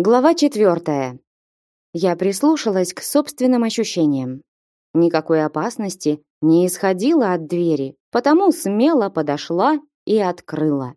Глава четвертая. Я прислушалась к собственным ощущениям. Никакой опасности не исходило от двери, потому смело подошла и открыла.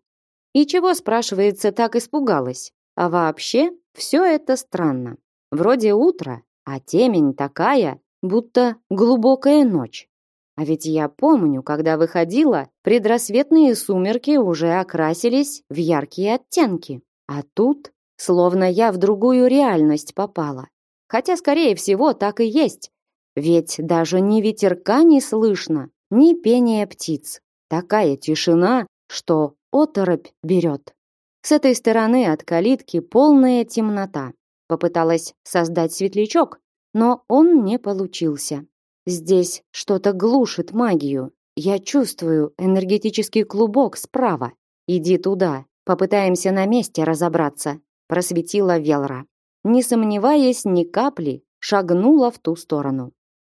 И чего, спрашивается, так испугалась? А вообще, все это странно. Вроде утро, а темень такая, будто глубокая ночь. А ведь я помню, когда выходила, предрассветные сумерки уже окрасились в яркие оттенки. А тут, словно я в другую реальность попала. Хотя, скорее всего, так и есть. Ведь даже ни ветерка не слышно, ни пения птиц. Такая тишина, что оторопь берет. С этой стороны от калитки полная темнота. Попыталась создать светлячок, но он не получился. Здесь что-то глушит магию. Я чувствую энергетический клубок справа. Иди туда, попытаемся на месте разобраться, просветила Велра. Не сомневаясь ни капли, шагнула в ту сторону.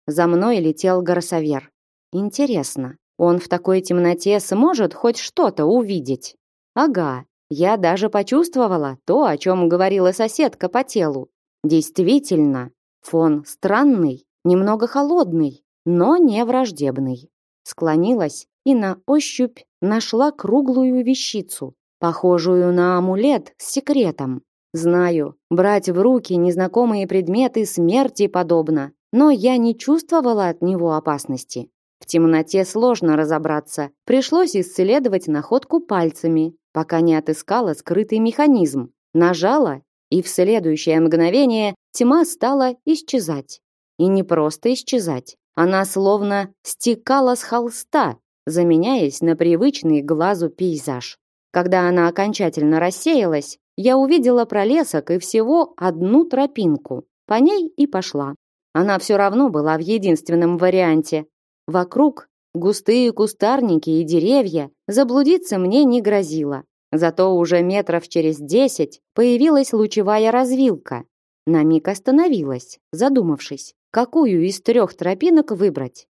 За мной летел горсовер. Интересно, он в такой темноте сможет хоть что-то увидеть? Ага, я даже почувствовала то, о чем говорила соседка по телу. Действительно, фон странный, немного холодный, но не враждебный. Склонилась и на ощупь нашла круглую вещицу, похожую на амулет с секретом. Знаю, брать в руки незнакомые предметы смерти подобно, но я не чувствовала от него опасности. В темноте сложно разобраться. Пришлось исследовать находку пальцами, пока не отыскала скрытый механизм. Нажала, и в следующее мгновение тьма стала исчезать. И не просто исчезать. Она словно стекала с холста, заменяясь на привычный глазу пейзаж. Когда она окончательно рассеялась, я увидела пролесок и всего одну тропинку. По ней и пошла. Она все равно была в единственном варианте, Вокруг густые кустарники и деревья, заблудиться мне не грозило. Зато уже метров через десять появилась лучевая развилка. На миг остановилась, задумавшись, какую из трех тропинок выбрать.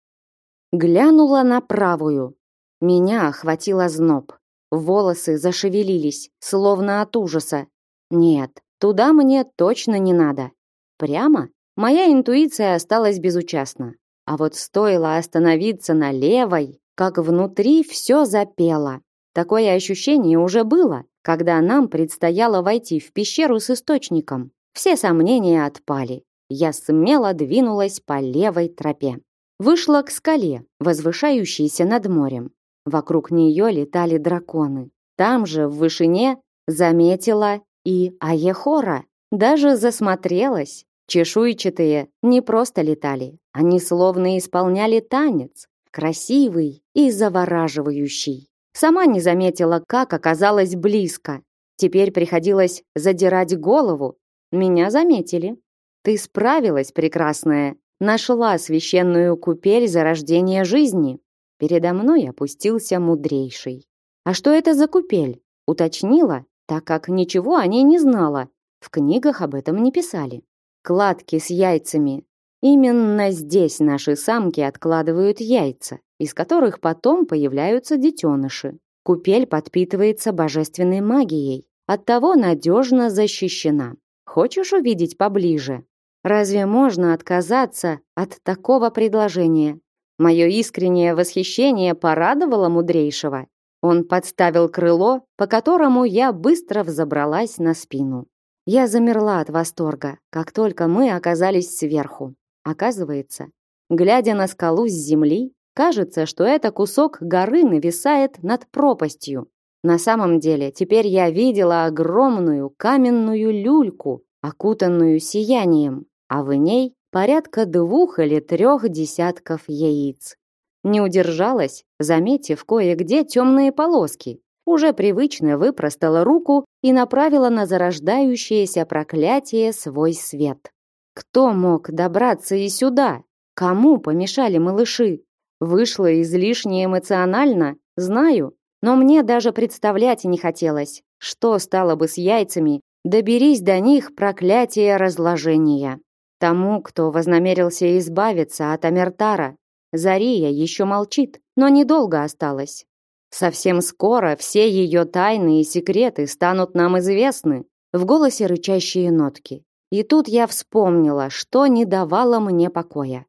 Глянула на правую. Меня охватило зноб. Волосы зашевелились, словно от ужаса. Нет, туда мне точно не надо. Прямо? Моя интуиция осталась безучастна. А вот стоило остановиться на левой, как внутри все запело. Такое ощущение уже было, когда нам предстояло войти в пещеру с источником. Все сомнения отпали. Я смело двинулась по левой тропе. Вышла к скале, возвышающейся над морем. Вокруг нее летали драконы. Там же, в вышине, заметила и Аехора. Даже засмотрелась. Чешуйчатые не просто летали, они словно исполняли танец, красивый и завораживающий. Сама не заметила, как оказалась близко. Теперь приходилось задирать голову. Меня заметили. Ты справилась, прекрасная. Нашла священную купель зарождения жизни. Передо мной опустился мудрейший. А что это за купель? Уточнила, так как ничего о ней не знала. В книгах об этом не писали кладки с яйцами. Именно здесь наши самки откладывают яйца, из которых потом появляются детеныши. Купель подпитывается божественной магией, оттого надежно защищена. Хочешь увидеть поближе? Разве можно отказаться от такого предложения? Мое искреннее восхищение порадовало мудрейшего. Он подставил крыло, по которому я быстро взобралась на спину. Я замерла от восторга, как только мы оказались сверху. Оказывается, глядя на скалу с земли, кажется, что это кусок горы нависает над пропастью. На самом деле, теперь я видела огромную каменную люльку, окутанную сиянием, а в ней порядка двух или трех десятков яиц. Не удержалась, заметив кое-где темные полоски, уже привычно выпростала руку и направила на зарождающееся проклятие свой свет. Кто мог добраться и сюда? Кому помешали малыши? Вышло излишне эмоционально, знаю, но мне даже представлять не хотелось, что стало бы с яйцами, доберись до них проклятие разложения. Тому, кто вознамерился избавиться от Амертара, Зария еще молчит, но недолго осталось. Совсем скоро все ее тайны и секреты станут нам известны. в голосе рычащие нотки. И тут я вспомнила, что не давало мне покоя.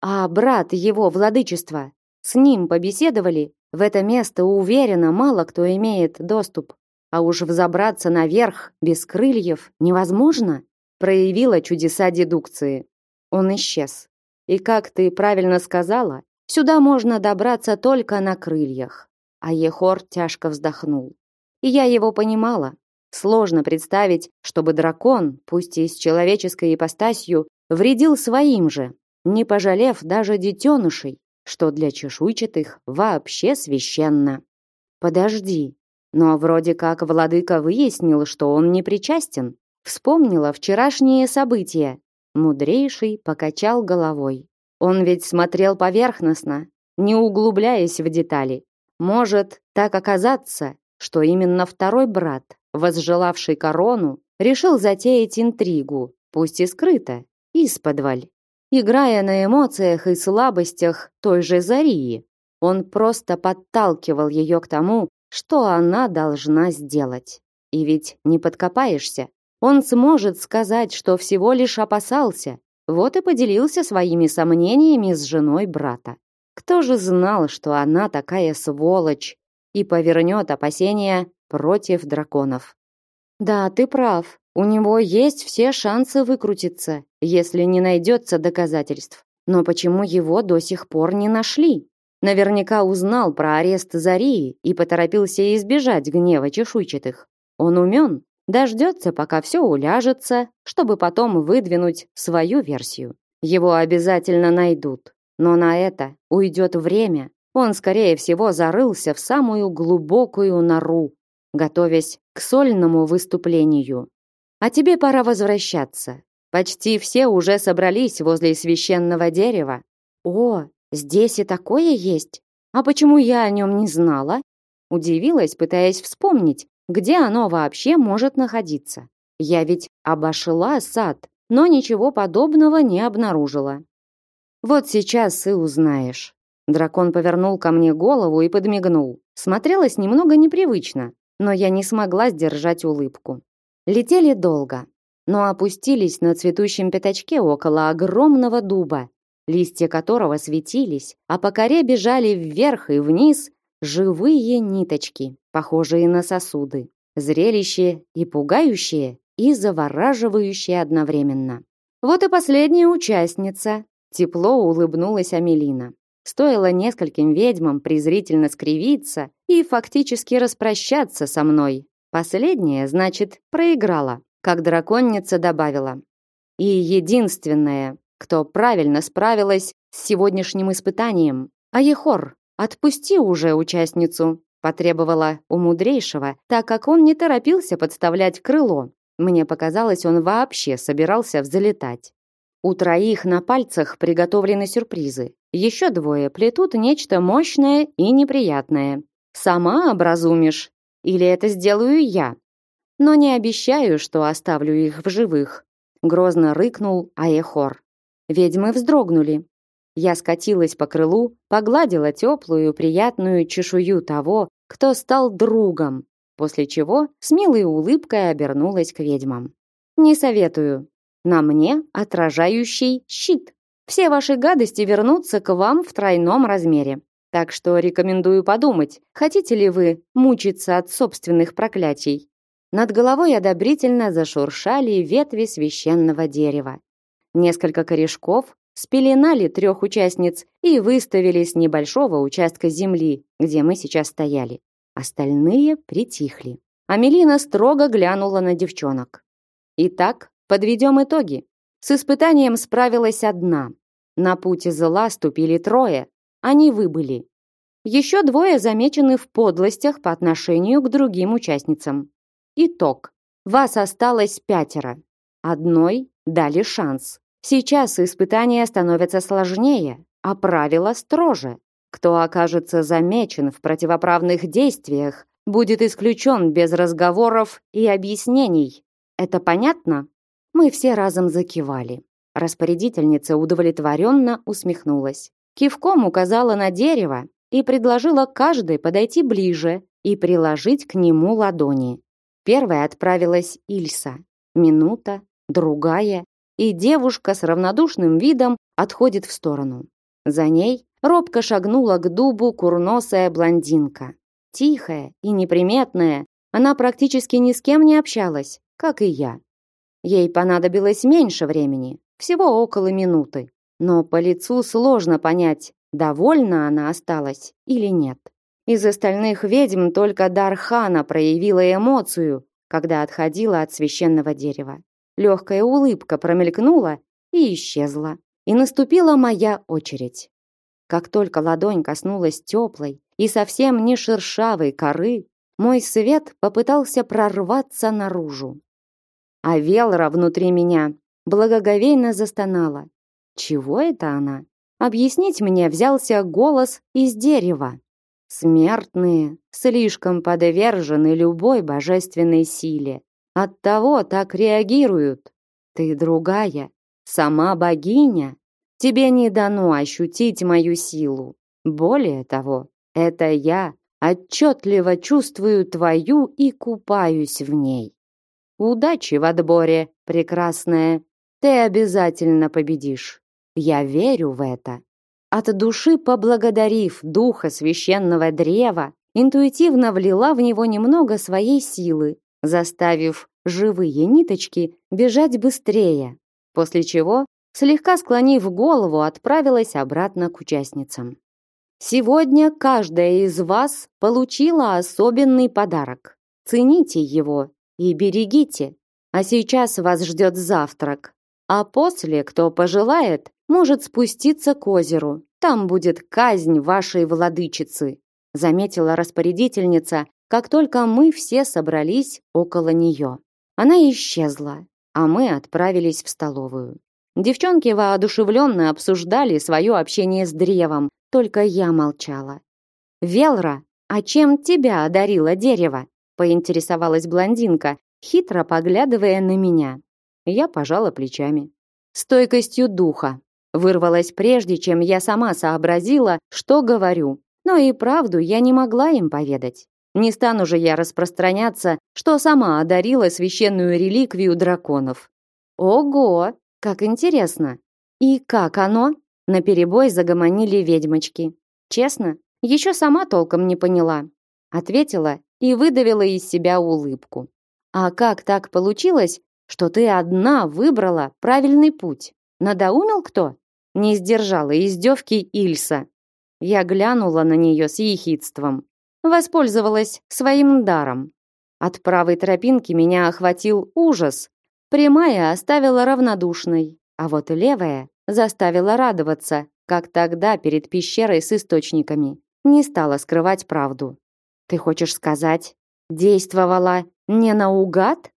А брат его, владычество, с ним побеседовали? В это место, уверенно, мало кто имеет доступ. А уж взобраться наверх без крыльев невозможно. Проявила чудеса дедукции. Он исчез. И как ты правильно сказала, сюда можно добраться только на крыльях. А Ехор тяжко вздохнул. И я его понимала. Сложно представить, чтобы дракон, пусть и с человеческой ипостасью, вредил своим же, не пожалев даже детенышей, что для чешуйчатых вообще священно. Подожди, но вроде как владыка выяснил, что он не причастен. Вспомнила вчерашние события. Мудрейший покачал головой. Он ведь смотрел поверхностно, не углубляясь в детали. Может так оказаться, что именно второй брат, возжелавший корону, решил затеять интригу, пусть и скрыто, исподволь играя на эмоциях и слабостях той же Зарии. Он просто подталкивал ее к тому, что она должна сделать. И ведь не подкопаешься. Он сможет сказать, что всего лишь опасался. Вот и поделился своими сомнениями с женой брата. Кто же знал, что она такая сволочь и повернет опасения против драконов? Да, ты прав. У него есть все шансы выкрутиться, если не найдется доказательств. Но почему его до сих пор не нашли? Наверняка узнал про арест Зарии и поторопился избежать гнева чешуйчатых. Он умен, дождется, пока все уляжется, чтобы потом выдвинуть свою версию. Его обязательно найдут. Но на это уйдет время. Он, скорее всего, зарылся в самую глубокую нору, готовясь к сольному выступлению. А тебе пора возвращаться. Почти все уже собрались возле священного дерева. О, здесь и такое есть. А почему я о нем не знала? Удивилась, пытаясь вспомнить, где оно вообще может находиться. Я ведь обошла сад, но ничего подобного не обнаружила. Вот сейчас и узнаешь. Дракон повернул ко мне голову и подмигнул. Смотрелось немного непривычно, но я не смогла сдержать улыбку. Летели долго, но опустились на цветущем пятачке около огромного дуба, листья которого светились, а по коре бежали вверх и вниз живые ниточки, похожие на сосуды. Зрелище и пугающее, и завораживающее одновременно. Вот и последняя участница. Тепло улыбнулась Амелина. Стоило нескольким ведьмам презрительно скривиться и фактически распрощаться со мной, Последняя, значит, проиграла, как драконница добавила. И единственная, кто правильно справилась с сегодняшним испытанием. А Ехор, отпусти уже участницу, потребовала у мудрейшего, так как он не торопился подставлять крыло. Мне показалось, он вообще собирался взлетать. У троих на пальцах приготовлены сюрпризы. Еще двое плетут нечто мощное и неприятное. Сама образумишь, или это сделаю я? Но не обещаю, что оставлю их в живых. Грозно рыкнул Аехор. Ведьмы вздрогнули. Я скатилась по крылу, погладила теплую, приятную чешую того, кто стал другом, после чего с милой улыбкой обернулась к ведьмам. «Не советую. На мне отражающий щит. Все ваши гадости вернутся к вам в тройном размере. Так что рекомендую подумать, хотите ли вы мучиться от собственных проклятий. Над головой одобрительно зашуршали ветви священного дерева. Несколько корешков спеленали трех участниц и выставили с небольшого участка земли, где мы сейчас стояли. Остальные притихли. Амелина строго глянула на девчонок. Итак, подведем итоги. С испытанием справилась одна. На пути зла ступили трое, они выбыли. Еще двое замечены в подлостях по отношению к другим участницам. Итог. Вас осталось пятеро. Одной дали шанс. Сейчас испытания становятся сложнее, а правила строже. Кто окажется замечен в противоправных действиях, будет исключен без разговоров и объяснений. Это понятно? Мы все разом закивали. Распорядительница удовлетворенно усмехнулась. Кивком указала на дерево и предложила каждой подойти ближе и приложить к нему ладони. Первой отправилась Ильса. Минута, другая, и девушка с равнодушным видом отходит в сторону. За ней робко шагнула к дубу курносая блондинка. Тихая и неприметная, она практически ни с кем не общалась, как и я. Ей понадобилось меньше времени, всего около минуты. Но по лицу сложно понять, довольна она осталась или нет. Из остальных ведьм только Дархана проявила эмоцию, когда отходила от священного дерева. Легкая улыбка промелькнула и исчезла. И наступила моя очередь. Как только ладонь коснулась теплой и совсем не шершавой коры, мой свет попытался прорваться наружу. А Велра внутри меня благоговейно застонала. Чего это она? Объяснить мне взялся голос из дерева. Смертные слишком подвержены любой божественной силе. Оттого так реагируют. Ты другая, сама богиня. Тебе не дано ощутить мою силу. Более того, это я отчетливо чувствую твою и купаюсь в ней. Удачи в отборе, прекрасная. Ты обязательно победишь. Я верю в это. От души поблагодарив духа священного древа, интуитивно влила в него немного своей силы, заставив живые ниточки бежать быстрее, после чего, слегка склонив голову, отправилась обратно к участницам. Сегодня каждая из вас получила особенный подарок. Цените его и берегите. А сейчас вас ждет завтрак. А после, кто пожелает, может спуститься к озеру. Там будет казнь вашей владычицы, заметила распорядительница, как только мы все собрались около нее. Она исчезла, а мы отправились в столовую. Девчонки воодушевленно обсуждали свое общение с древом, только я молчала. «Велра, а чем тебя одарило дерево?» поинтересовалась блондинка, хитро поглядывая на меня. Я пожала плечами. «Стойкостью духа», вырвалась прежде, чем я сама сообразила, что говорю. Но и правду я не могла им поведать. Не стану же я распространяться, что сама одарила священную реликвию драконов. Ого, как интересно. И как оно? На перебой загомонили ведьмочки. Честно, еще сама толком не поняла. Ответила и выдавила из себя улыбку. А как так получилось, что ты одна выбрала правильный путь? Надоумил кто? Не сдержала издевки Ильса. Я глянула на нее с ехидством. Воспользовалась своим даром. От правой тропинки меня охватил ужас. Прямая оставила равнодушной, а вот левая заставила радоваться, как тогда перед пещерой с источниками. Не стала скрывать правду. Ты хочешь сказать, действовала не наугад?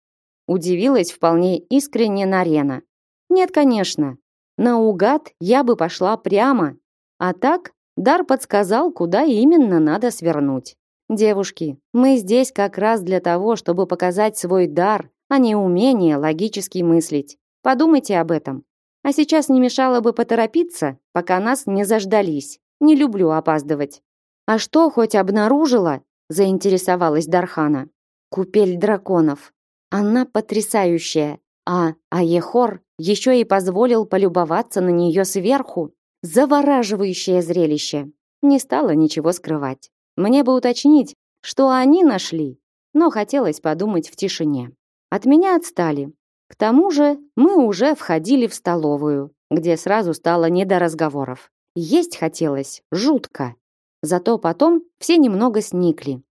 Удивилась вполне искренне Нарена. Нет, конечно. Наугад я бы пошла прямо, а так дар подсказал, куда именно надо свернуть. Девушки, мы здесь как раз для того, чтобы показать свой дар, а не умение логически мыслить. Подумайте об этом. А сейчас не мешало бы поторопиться, пока нас не заждались. Не люблю опаздывать. А что хоть обнаружила? заинтересовалась Дархана. Купель драконов. Она потрясающая. А Аехор еще и позволил полюбоваться на нее сверху. Завораживающее зрелище. Не стала ничего скрывать. Мне бы уточнить, что они нашли, но хотелось подумать в тишине. От меня отстали. К тому же мы уже входили в столовую, где сразу стало не до разговоров. Есть хотелось жутко. Зато потом все немного сникли.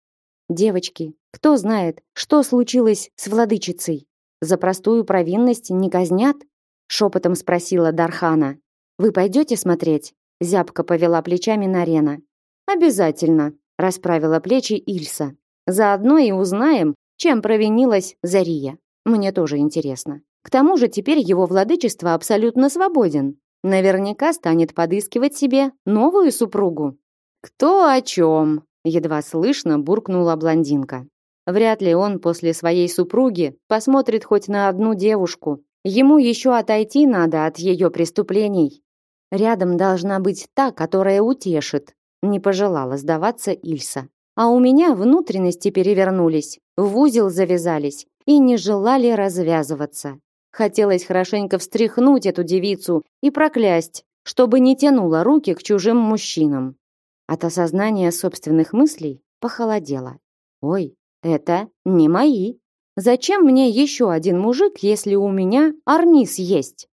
Девочки, кто знает, что случилось с владычицей? За простую провинность не казнят? Шепотом спросила Дархана. Вы пойдете смотреть? Зябко повела плечами Нарена. Обязательно, расправила плечи Ильса. Заодно и узнаем, чем провинилась Зария. Мне тоже интересно. К тому же теперь его владычество абсолютно свободен. Наверняка станет подыскивать себе новую супругу. Кто о чем? Едва слышно буркнула блондинка. Вряд ли он после своей супруги посмотрит хоть на одну девушку. Ему еще отойти надо от ее преступлений. Рядом должна быть та, которая утешит. Не пожелала сдаваться Ильса. а у меня внутренности перевернулись, в узел завязались и не желали развязываться. Хотелось хорошенько встряхнуть эту девицу и проклясть, чтобы не тянула руки к чужим мужчинам. От осознания собственных мыслей похолодело. Ой, это не мои. Зачем мне еще один мужик, если у меня Армис есть?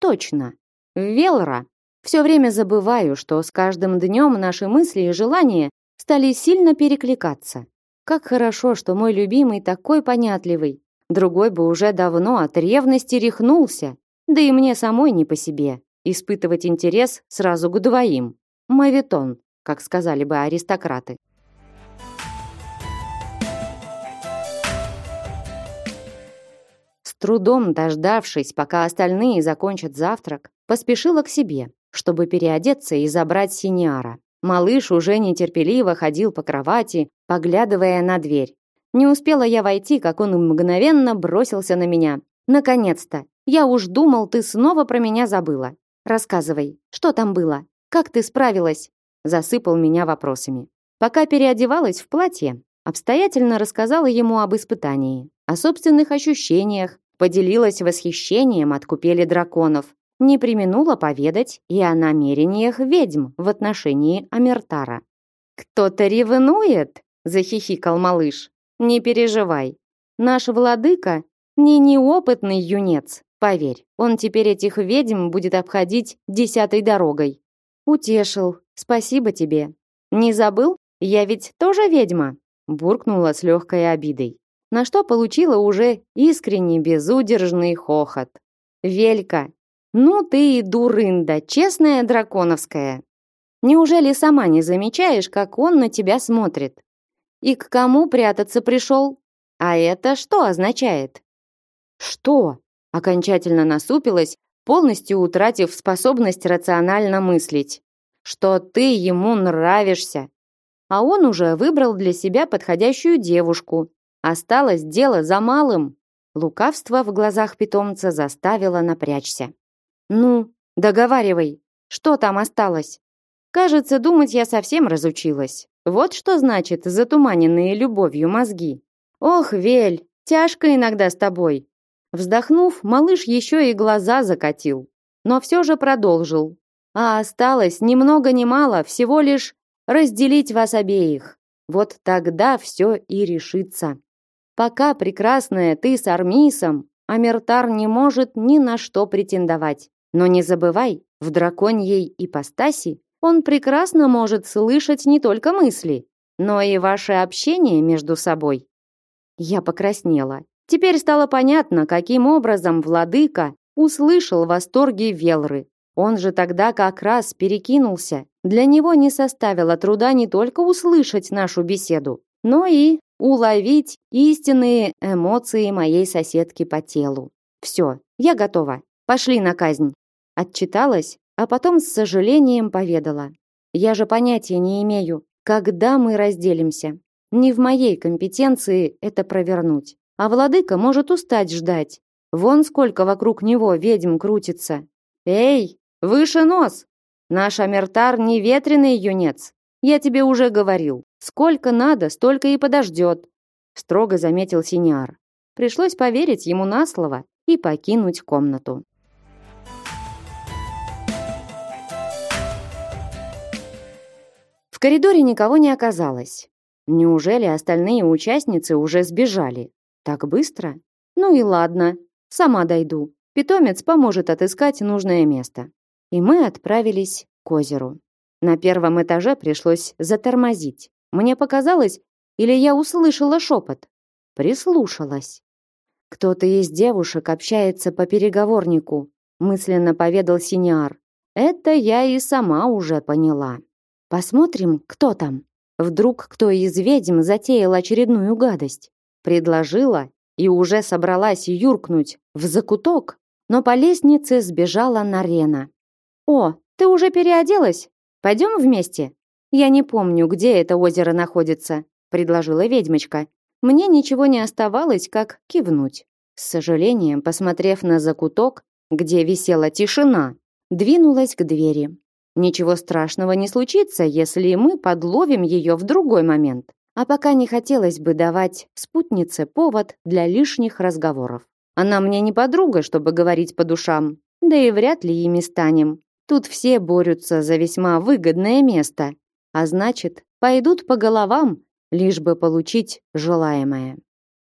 Точно. Велра. Все время забываю, что с каждым днем наши мысли и желания стали сильно перекликаться. Как хорошо, что мой любимый такой понятливый. Другой бы уже давно от ревности рехнулся. Да и мне самой не по себе. Испытывать интерес сразу к двоим. Мавитон, как сказали бы аристократы. Трудом дождавшись, пока остальные закончат завтрак, поспешила к себе, чтобы переодеться и забрать Синиара. Малыш уже нетерпеливо ходил по кровати, поглядывая на дверь. Не успела я войти, как он мгновенно бросился на меня. «Наконец-то! Я уж думал, ты снова про меня забыла. Рассказывай, что там было? Как ты справилась?» Засыпал меня вопросами. Пока переодевалась в платье, обстоятельно рассказала ему об испытании, о собственных ощущениях, поделилась восхищением от купели драконов, не применула поведать и о намерениях ведьм в отношении Амертара. «Кто-то ревнует?» — захихикал малыш. «Не переживай. Наш владыка не неопытный юнец, поверь. Он теперь этих ведьм будет обходить десятой дорогой». «Утешил. Спасибо тебе. Не забыл? Я ведь тоже ведьма?» буркнула с легкой обидой, на что получила уже искренне безудержный хохот. «Велька, ну ты и дурында, честная драконовская. Неужели сама не замечаешь, как он на тебя смотрит? И к кому прятаться пришел? А это что означает? Что? Окончательно насупилась, полностью утратив способность рационально мыслить. Что ты ему нравишься. А он уже выбрал для себя подходящую девушку. Осталось дело за малым. Лукавство в глазах питомца заставило напрячься. Ну, договаривай, что там осталось? Кажется, думать я совсем разучилась. Вот что значит затуманенные любовью мозги. Ох, Вель, тяжко иногда с тобой. Вздохнув, малыш еще и глаза закатил, но все же продолжил. А осталось ни много ни мало, всего лишь разделить вас обеих. Вот тогда все и решится. Пока прекрасная ты с Армисом, Амертар не может ни на что претендовать. Но не забывай, в драконьей ипостаси он прекрасно может слышать не только мысли, но и ваше общение между собой. Я покраснела. Теперь стало понятно, каким образом владыка услышал восторги Велры. Он же тогда как раз перекинулся. Для него не составило труда не только услышать нашу беседу, но и уловить истинные эмоции моей соседки по телу. Все, я готова. Пошли на казнь. Отчиталась, а потом с сожалением поведала. Я же понятия не имею, когда мы разделимся. Не в моей компетенции это провернуть. А владыка может устать ждать. Вон сколько вокруг него ведьм крутится. Эй, выше нос! Наш Амертар не ветреный юнец. Я тебе уже говорил. Сколько надо, столько и подождет. Строго заметил Синяр. Пришлось поверить ему на слово и покинуть комнату. коридоре никого не оказалось. Неужели остальные участницы уже сбежали? Так быстро? Ну и ладно, сама дойду. Питомец поможет отыскать нужное место. И мы отправились к озеру. На первом этаже пришлось затормозить. Мне показалось, или я услышала шепот. Прислушалась. Кто-то из девушек общается по переговорнику, мысленно поведал Синиар. Это я и сама уже поняла. Посмотрим, кто там. Вдруг кто из ведьм затеял очередную гадость. Предложила и уже собралась юркнуть в закуток, но по лестнице сбежала Нарена. «О, ты уже переоделась? Пойдем вместе?» «Я не помню, где это озеро находится», — предложила ведьмочка. Мне ничего не оставалось, как кивнуть. С сожалением, посмотрев на закуток, где висела тишина, двинулась к двери. Ничего страшного не случится, если мы подловим ее в другой момент. А пока не хотелось бы давать спутнице повод для лишних разговоров. Она мне не подруга, чтобы говорить по душам, да и вряд ли ими станем. Тут все борются за весьма выгодное место, а значит, пойдут по головам, лишь бы получить желаемое.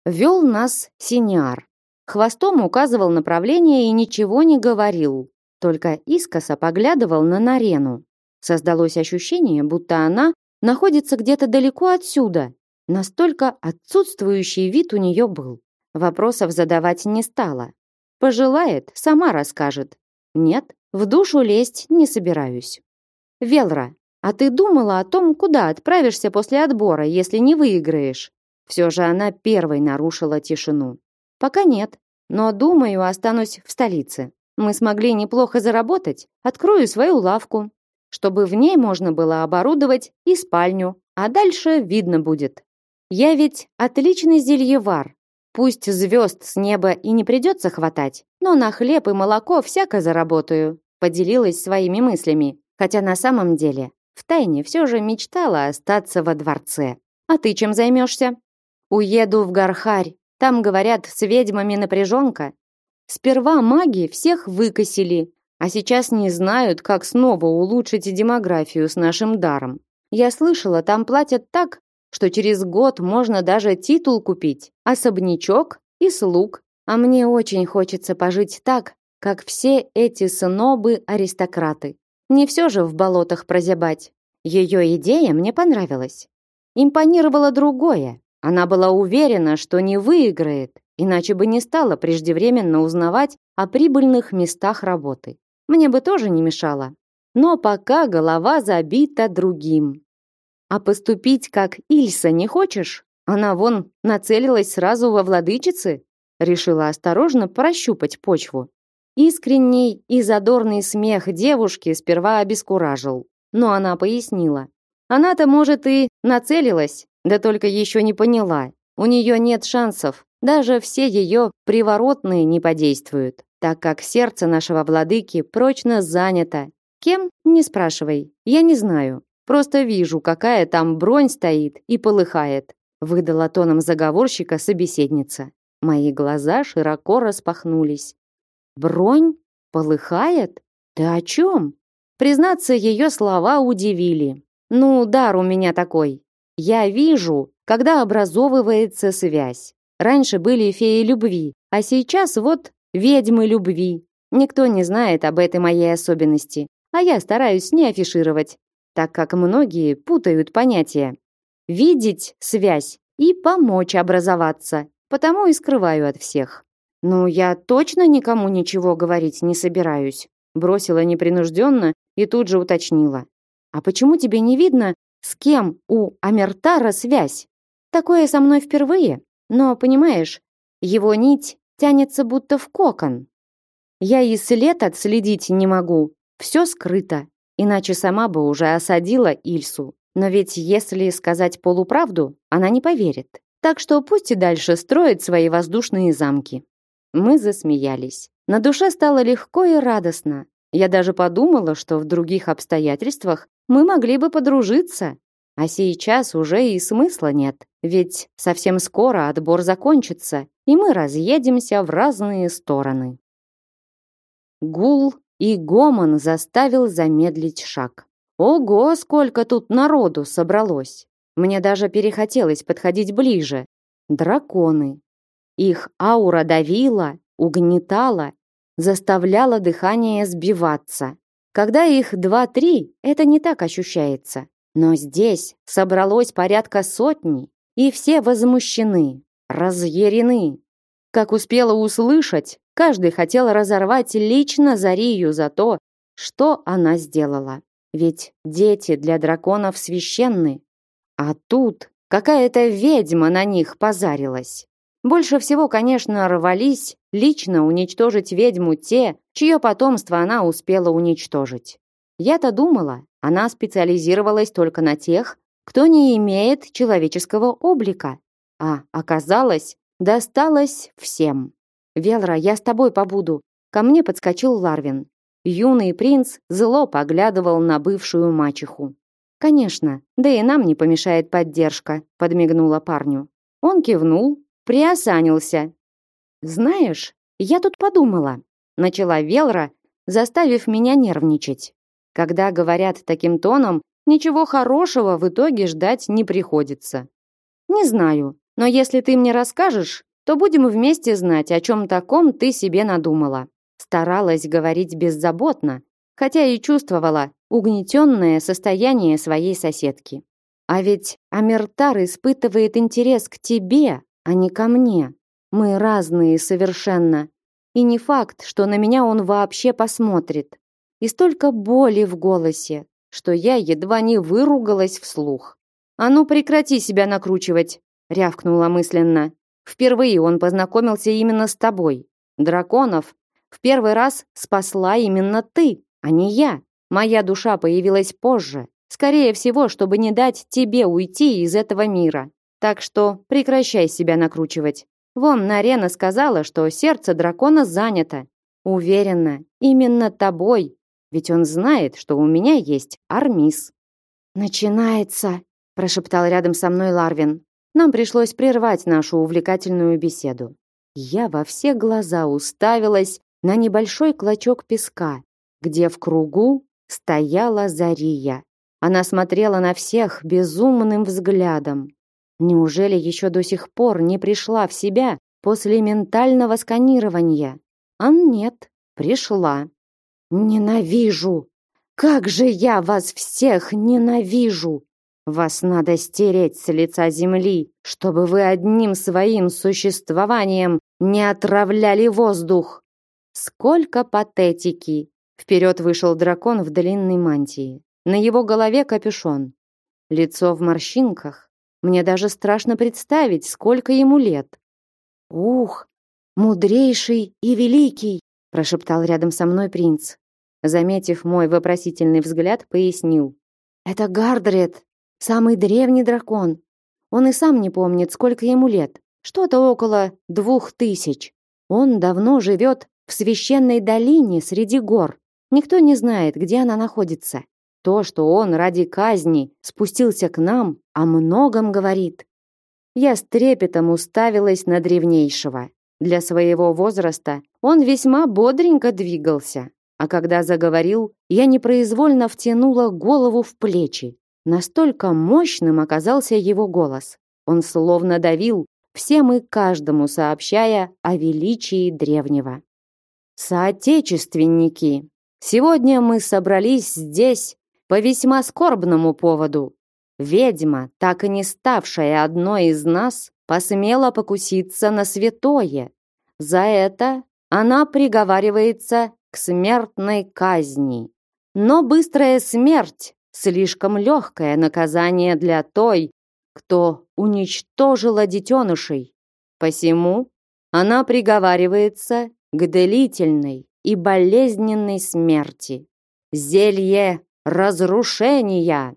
Вел нас синяр. Хвостом указывал направление и ничего не говорил, только искоса поглядывал на Нарену. Создалось ощущение, будто она находится где-то далеко отсюда. Настолько отсутствующий вид у нее был. Вопросов задавать не стала. Пожелает, сама расскажет. Нет, в душу лезть не собираюсь. Велра, а ты думала о том, куда отправишься после отбора, если не выиграешь? Все же она первой нарушила тишину. Пока нет, но думаю, останусь в столице. Мы смогли неплохо заработать. Открою свою лавку, чтобы в ней можно было оборудовать и спальню, а дальше видно будет. Я ведь отличный зельевар. Пусть звезд с неба и не придется хватать, но на хлеб и молоко всяко заработаю. Поделилась своими мыслями, хотя на самом деле втайне все же мечтала остаться во дворце. А ты чем займешься? Уеду в Гархарь. Там, говорят, с ведьмами напряженка. Сперва маги всех выкосили, а сейчас не знают, как снова улучшить демографию с нашим даром. Я слышала, там платят так, что через год можно даже титул купить, особнячок и слуг. А мне очень хочется пожить так, как все эти снобы-аристократы. Не все же в болотах прозябать. Ее идея мне понравилась. Импонировало другое. Она была уверена, что не выиграет, иначе бы не стала преждевременно узнавать о прибыльных местах работы. Мне бы тоже не мешало. Но пока голова забита другим. А поступить как Ильса не хочешь? Она вон нацелилась сразу во владычицы? Решила осторожно прощупать почву. Искренний и задорный смех девушки сперва обескуражил. Но она пояснила. Она-то, может, и нацелилась, да только еще не поняла. У нее нет шансов. Даже все ее приворотные не подействуют так как сердце нашего владыки прочно занято. Кем? Не спрашивай. Я не знаю. Просто вижу, какая там бронь стоит и полыхает, выдала тоном заговорщика собеседница. Мои глаза широко распахнулись. Бронь полыхает? Ты о чем? Признаться, ее слова удивили. Ну, дар у меня такой. Я вижу, когда образовывается связь. Раньше были феи любви, а сейчас вот ведьмы любви. Никто не знает об этой моей особенности, а я стараюсь не афишировать, так как многие путают понятия. Видеть связь и помочь образоваться, потому и скрываю от всех. Ну, я точно никому ничего говорить не собираюсь, бросила непринужденно и тут же уточнила. А почему тебе не видно, с кем у Амертара связь? Такое со мной впервые, но, понимаешь, его нить тянется будто в кокон. Я и след отследить не могу, все скрыто, иначе сама бы уже осадила Ильсу. Но ведь если сказать полуправду, она не поверит. Так что пусть и дальше строит свои воздушные замки. Мы засмеялись. На душе стало легко и радостно. Я даже подумала, что в других обстоятельствах мы могли бы подружиться. А сейчас уже и смысла нет, ведь совсем скоро отбор закончится, и мы разъедемся в разные стороны. Гул и гомон заставил замедлить шаг. Ого, сколько тут народу собралось! Мне даже перехотелось подходить ближе. Драконы. Их аура давила, угнетала, заставляла дыхание сбиваться. Когда их два-три, это не так ощущается. Но здесь собралось порядка сотни, и все возмущены, разъярены. Как успела услышать, каждый хотел разорвать лично Зарию за то, что она сделала. Ведь дети для драконов священны. А тут какая-то ведьма на них позарилась. Больше всего, конечно, рвались лично уничтожить ведьму те, чье потомство она успела уничтожить. Я-то думала, она специализировалась только на тех, кто не имеет человеческого облика. А оказалось, досталось всем. «Велра, я с тобой побуду», — ко мне подскочил Ларвин. Юный принц зло поглядывал на бывшую мачеху. Конечно, да и нам не помешает поддержка, подмигнула парню. Он кивнул, приосанился. Знаешь, я тут подумала, начала Велра, заставив меня нервничать. Когда говорят таким тоном, ничего хорошего в итоге ждать не приходится. Не знаю, но если ты мне расскажешь, то будем вместе знать, о чем таком ты себе надумала. Старалась говорить беззаботно, хотя и чувствовала угнетенное состояние своей соседки. А ведь Амертар испытывает интерес к тебе, а не ко мне. Мы разные совершенно. И не факт, что на меня он вообще посмотрит. И столько боли в голосе, что я едва не выругалась вслух. «А ну прекрати себя накручивать!» — рявкнула мысленно. «Впервые он познакомился именно с тобой. Драконов в первый раз спасла именно ты, а не я. Моя душа появилась позже, скорее всего, чтобы не дать тебе уйти из этого мира. Так что прекращай себя накручивать. Вон Нарена сказала, что сердце дракона занято. Уверена, именно тобой, ведь он знает, что у меня есть Армис. Начинается, прошептал рядом со мной Ларвин. Нам пришлось прервать нашу увлекательную беседу. Я во все глаза уставилась на небольшой клочок песка, где в кругу стояла Зария. Она смотрела на всех безумным взглядом. Неужели еще до сих пор не пришла в себя после ментального сканирования? А нет, пришла. Ненавижу! Как же я вас всех ненавижу! Вас надо стереть с лица земли, чтобы вы одним своим существованием не отравляли воздух. Сколько патетики! Вперед вышел дракон в длинной мантии. На его голове капюшон. Лицо в морщинках, мне даже страшно представить, сколько ему лет. Ух, мудрейший и великий, прошептал рядом со мной принц. Заметив мой вопросительный взгляд, пояснил: "Это Гардред, самый древний дракон. Он и сам не помнит, сколько ему лет. Что-то около двух тысяч. Он давно живет в священной долине среди гор. Никто не знает, где она находится. То, что он ради казни спустился к нам, о многом говорит. Я с трепетом уставилась на древнейшего. Для своего возраста он весьма бодренько двигался, а когда заговорил, я непроизвольно втянула голову в плечи. Настолько мощным оказался его голос. Он словно давил, всем и каждому сообщая о величии древнего. Соотечественники, сегодня мы собрались здесь по весьма скорбному поводу. Ведьма, так и не ставшая одной из нас, посмела покуситься на святое. За это она приговаривается к смертной казни. Но быстрая смерть – слишком легкое наказание для той, кто уничтожила детенышей. Посему она приговаривается к длительной и болезненной смерти. Зелье разрушения.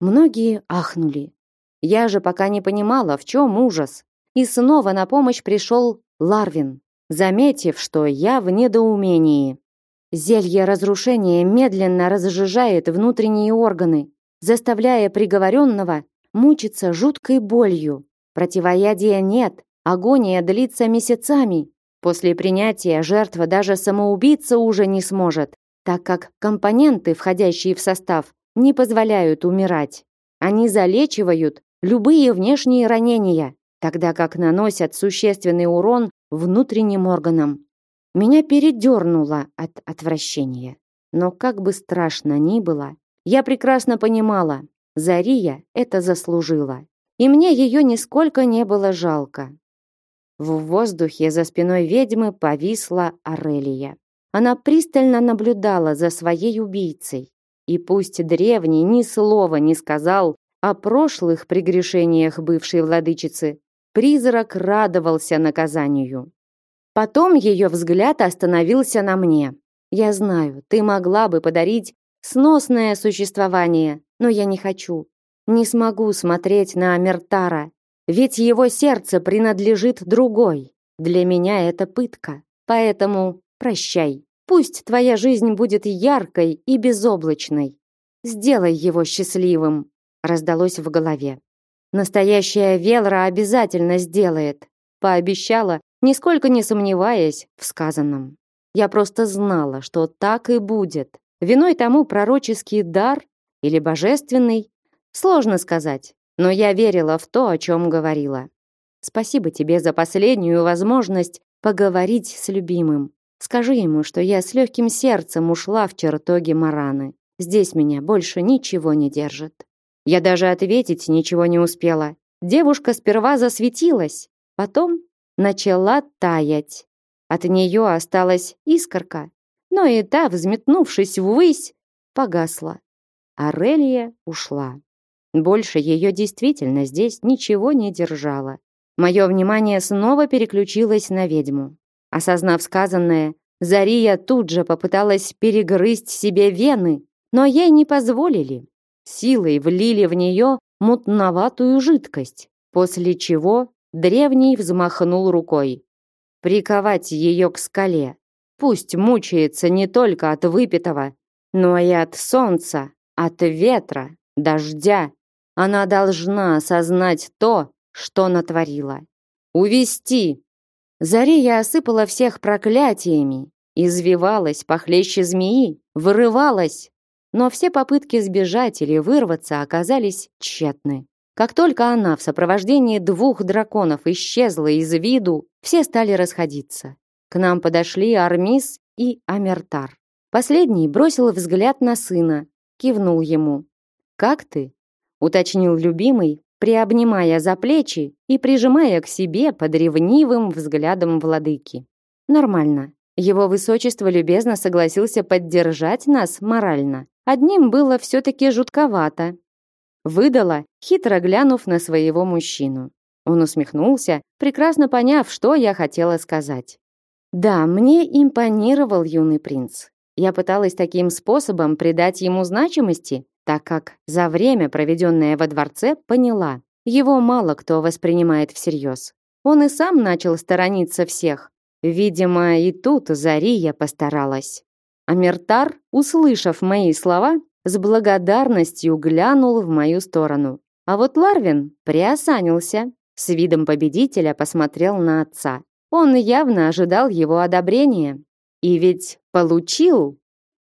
Многие ахнули. Я же пока не понимала, в чем ужас. И снова на помощь пришел Ларвин, заметив, что я в недоумении. Зелье разрушения медленно разжижает внутренние органы, заставляя приговоренного мучиться жуткой болью. Противоядия нет, агония длится месяцами. После принятия жертва даже самоубиться уже не сможет так как компоненты, входящие в состав, не позволяют умирать. Они залечивают любые внешние ранения, тогда как наносят существенный урон внутренним органам. Меня передернуло от отвращения. Но как бы страшно ни было, я прекрасно понимала, Зария это заслужила. И мне ее нисколько не было жалко. В воздухе за спиной ведьмы повисла Арелия. Она пристально наблюдала за своей убийцей. И пусть древний ни слова не сказал о прошлых прегрешениях бывшей владычицы, призрак радовался наказанию. Потом ее взгляд остановился на мне. Я знаю, ты могла бы подарить сносное существование, но я не хочу. Не смогу смотреть на Амертара, ведь его сердце принадлежит другой. Для меня это пытка. Поэтому Прощай. Пусть твоя жизнь будет яркой и безоблачной. сделай его счастливым, раздалось в голове. Настоящая Велра обязательно сделает, пообещала, нисколько не сомневаясь в сказанном. Я просто знала, что так и будет. Виной тому пророческий дар или божественный, сложно сказать, но я верила в то, о чем говорила. Спасибо тебе за последнюю возможность поговорить с любимым. Скажи ему, что я с легким сердцем ушла в чертоги Мараны. Здесь меня больше ничего не держит. Я даже ответить ничего не успела. Девушка сперва засветилась, потом начала таять. От нее осталась искорка, но и та, взметнувшись ввысь, погасла. Арелия ушла. Больше ее действительно здесь ничего не держало. Мое внимание снова переключилось на ведьму. Осознав сказанное, Зария тут же попыталась перегрызть себе вены, но ей не позволили. Силой влили в нее мутноватую жидкость, после чего древний взмахнул рукой. Приковать ее к скале. Пусть мучается не только от выпитого, но и от солнца, от ветра, дождя. Она должна осознать то, что натворила. Увести. Зария осыпала всех проклятиями, извивалась похлеще змеи, вырывалась, но все попытки сбежать или вырваться оказались тщетны. Как только она в сопровождении двух драконов исчезла из виду, все стали расходиться. К нам подошли Армис и Амертар. Последний бросил взгляд на сына, кивнул ему. «Как ты?» — уточнил любимый, приобнимая за плечи и прижимая к себе под ревнивым взглядом владыки. «Нормально. Его высочество любезно согласился поддержать нас морально. Одним было все-таки жутковато. Выдала, хитро глянув на своего мужчину. Он усмехнулся, прекрасно поняв, что я хотела сказать. Да, мне импонировал юный принц. Я пыталась таким способом придать ему значимости, так как за время, проведенное во дворце, поняла, его мало кто воспринимает всерьез. Он и сам начал сторониться всех. Видимо, и тут Зария постаралась. Амертар, услышав мои слова, с благодарностью глянул в мою сторону. А вот Ларвин приосанился, с видом победителя посмотрел на отца. Он явно ожидал его одобрения. И ведь получил.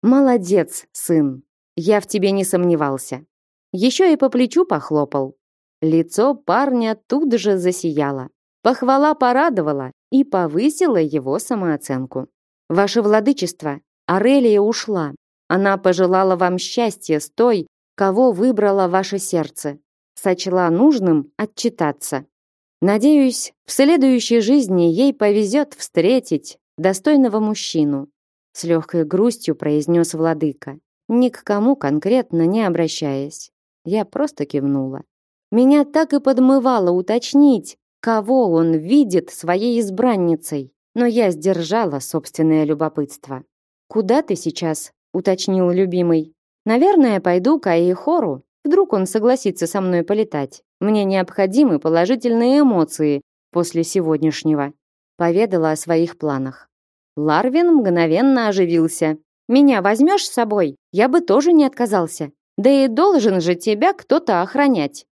Молодец, сын. Я в тебе не сомневался. Еще и по плечу похлопал. Лицо парня тут же засияло. Похвала порадовала и повысила его самооценку. Ваше владычество, Арелия ушла. Она пожелала вам счастья с той, кого выбрало ваше сердце. Сочла нужным отчитаться. Надеюсь, в следующей жизни ей повезет встретить достойного мужчину. С легкой грустью произнес владыка ни к кому конкретно не обращаясь. Я просто кивнула. Меня так и подмывало уточнить, кого он видит своей избранницей, но я сдержала собственное любопытство. «Куда ты сейчас?» — уточнил любимый. «Наверное, пойду к Аихору. Вдруг он согласится со мной полетать. Мне необходимы положительные эмоции после сегодняшнего». Поведала о своих планах. Ларвин мгновенно оживился. Меня возьмешь с собой? Я бы тоже не отказался. Да и должен же тебя кто-то охранять.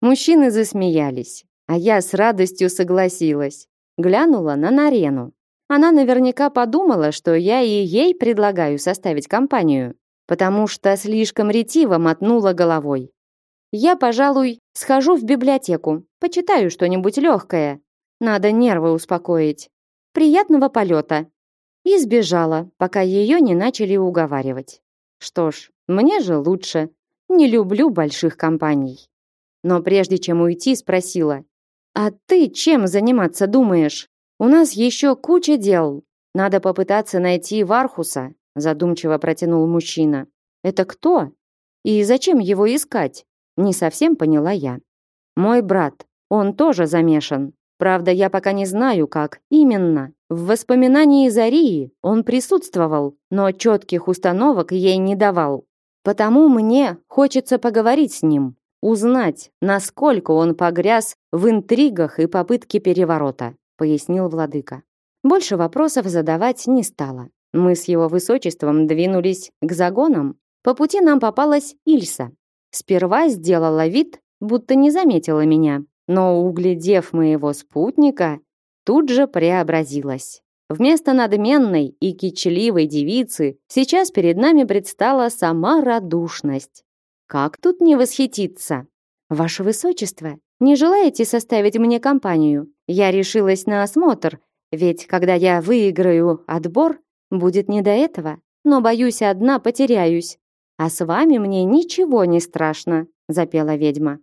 Мужчины засмеялись, а я с радостью согласилась. Глянула на Нарену. Она наверняка подумала, что я и ей предлагаю составить компанию, потому что слишком ретиво мотнула головой. Я, пожалуй, схожу в библиотеку, почитаю что-нибудь легкое. Надо нервы успокоить. Приятного полета и сбежала, пока ее не начали уговаривать. Что ж, мне же лучше. Не люблю больших компаний. Но прежде чем уйти, спросила: "А ты чем заниматься думаешь? У нас еще куча дел. Надо попытаться найти Вархуса", задумчиво протянул мужчина. "Это кто? И зачем его искать?" Не совсем поняла я. Мой брат, он тоже замешан. Правда, я пока не знаю, как именно. В воспоминании Зарии он присутствовал, но четких установок ей не давал. Потому мне хочется поговорить с ним, узнать, насколько он погряз в интригах и попытке переворота, пояснил владыка. Больше вопросов задавать не стала. Мы с его высочеством двинулись к загонам. По пути нам попалась Ильса. Сперва сделала вид, будто не заметила меня, но, углядев моего спутника, тут же преобразилась. Вместо надменной и кичливой девицы сейчас перед нами предстала сама радушность. Как тут не восхититься? Ваше высочество, не желаете составить мне компанию? Я решилась на осмотр, ведь когда я выиграю отбор, будет не до этого. Но боюсь, одна потеряюсь. А с вами мне ничего не страшно, запела ведьма.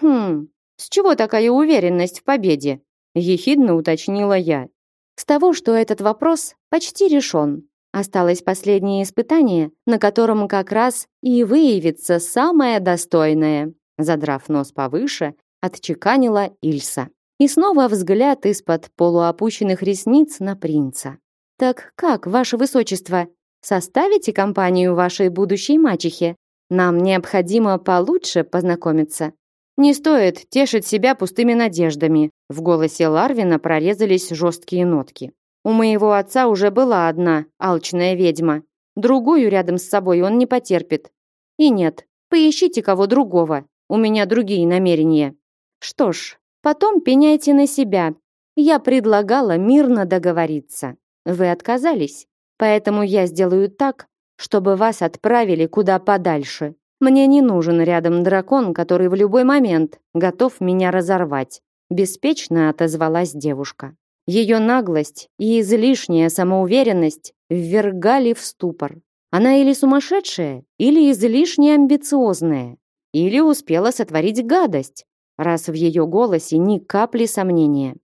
Хм, с чего такая уверенность в победе? ехидно уточнила я. С того, что этот вопрос почти решен. Осталось последнее испытание, на котором как раз и выявится самое достойное. Задрав нос повыше, отчеканила Ильса. И снова взгляд из-под полуопущенных ресниц на принца. «Так как, ваше высочество, составите компанию вашей будущей мачехе? Нам необходимо получше познакомиться». Не стоит тешить себя пустыми надеждами. В голосе Ларвина прорезались жесткие нотки. У моего отца уже была одна алчная ведьма. Другую рядом с собой он не потерпит. И нет, поищите кого другого. У меня другие намерения. Что ж, потом пеняйте на себя. Я предлагала мирно договориться. Вы отказались. Поэтому я сделаю так, чтобы вас отправили куда подальше. Мне не нужен рядом дракон, который в любой момент готов меня разорвать, беспечно отозвалась девушка. Ее наглость и излишняя самоуверенность ввергали в ступор. Она или сумасшедшая, или излишне амбициозная, или успела сотворить гадость, раз в ее голосе ни капли сомнения.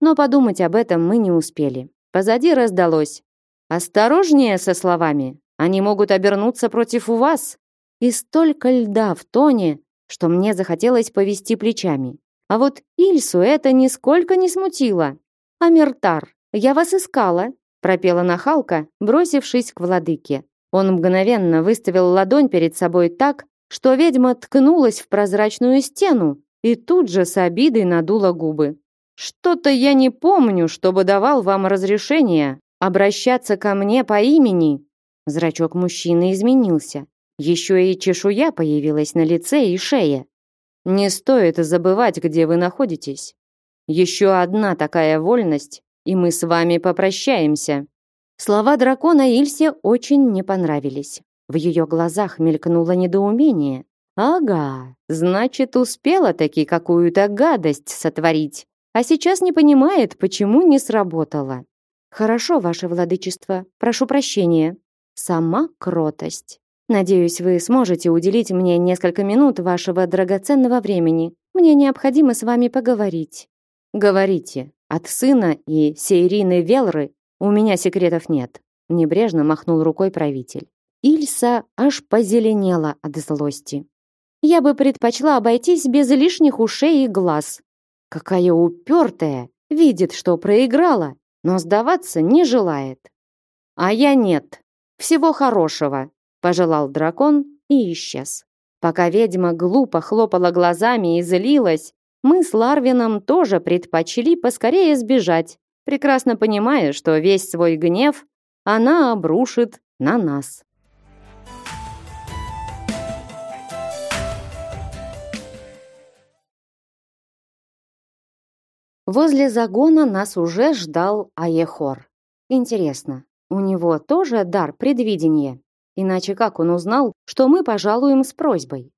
Но подумать об этом мы не успели. Позади раздалось: "Осторожнее со словами, они могут обернуться против вас" и столько льда в тоне, что мне захотелось повести плечами. А вот Ильсу это нисколько не смутило. «Амиртар, я вас искала», пропела нахалка, бросившись к владыке. Он мгновенно выставил ладонь перед собой так, что ведьма ткнулась в прозрачную стену и тут же с обидой надула губы. «Что-то я не помню, чтобы давал вам разрешение обращаться ко мне по имени». Зрачок мужчины изменился. Еще и чешуя появилась на лице и шее. Не стоит забывать, где вы находитесь. Еще одна такая вольность, и мы с вами попрощаемся. Слова дракона Ильсе очень не понравились. В ее глазах мелькнуло недоумение. Ага, значит, успела таки какую-то гадость сотворить, а сейчас не понимает, почему не сработало. Хорошо, ваше владычество, прошу прощения. Сама кротость. Надеюсь, вы сможете уделить мне несколько минут вашего драгоценного времени. Мне необходимо с вами поговорить. Говорите. От сына и Сейрины Велры у меня секретов нет. Небрежно махнул рукой правитель. Ильса аж позеленела от злости. Я бы предпочла обойтись без лишних ушей и глаз. Какая упертая, видит, что проиграла, но сдаваться не желает. А я нет. Всего хорошего пожелал дракон и исчез. Пока ведьма глупо хлопала глазами и злилась, мы с Ларвином тоже предпочли поскорее сбежать, прекрасно понимая, что весь свой гнев она обрушит на нас. Возле загона нас уже ждал Аехор. Интересно, у него тоже дар предвидения? Иначе как он узнал, что мы пожалуем с просьбой?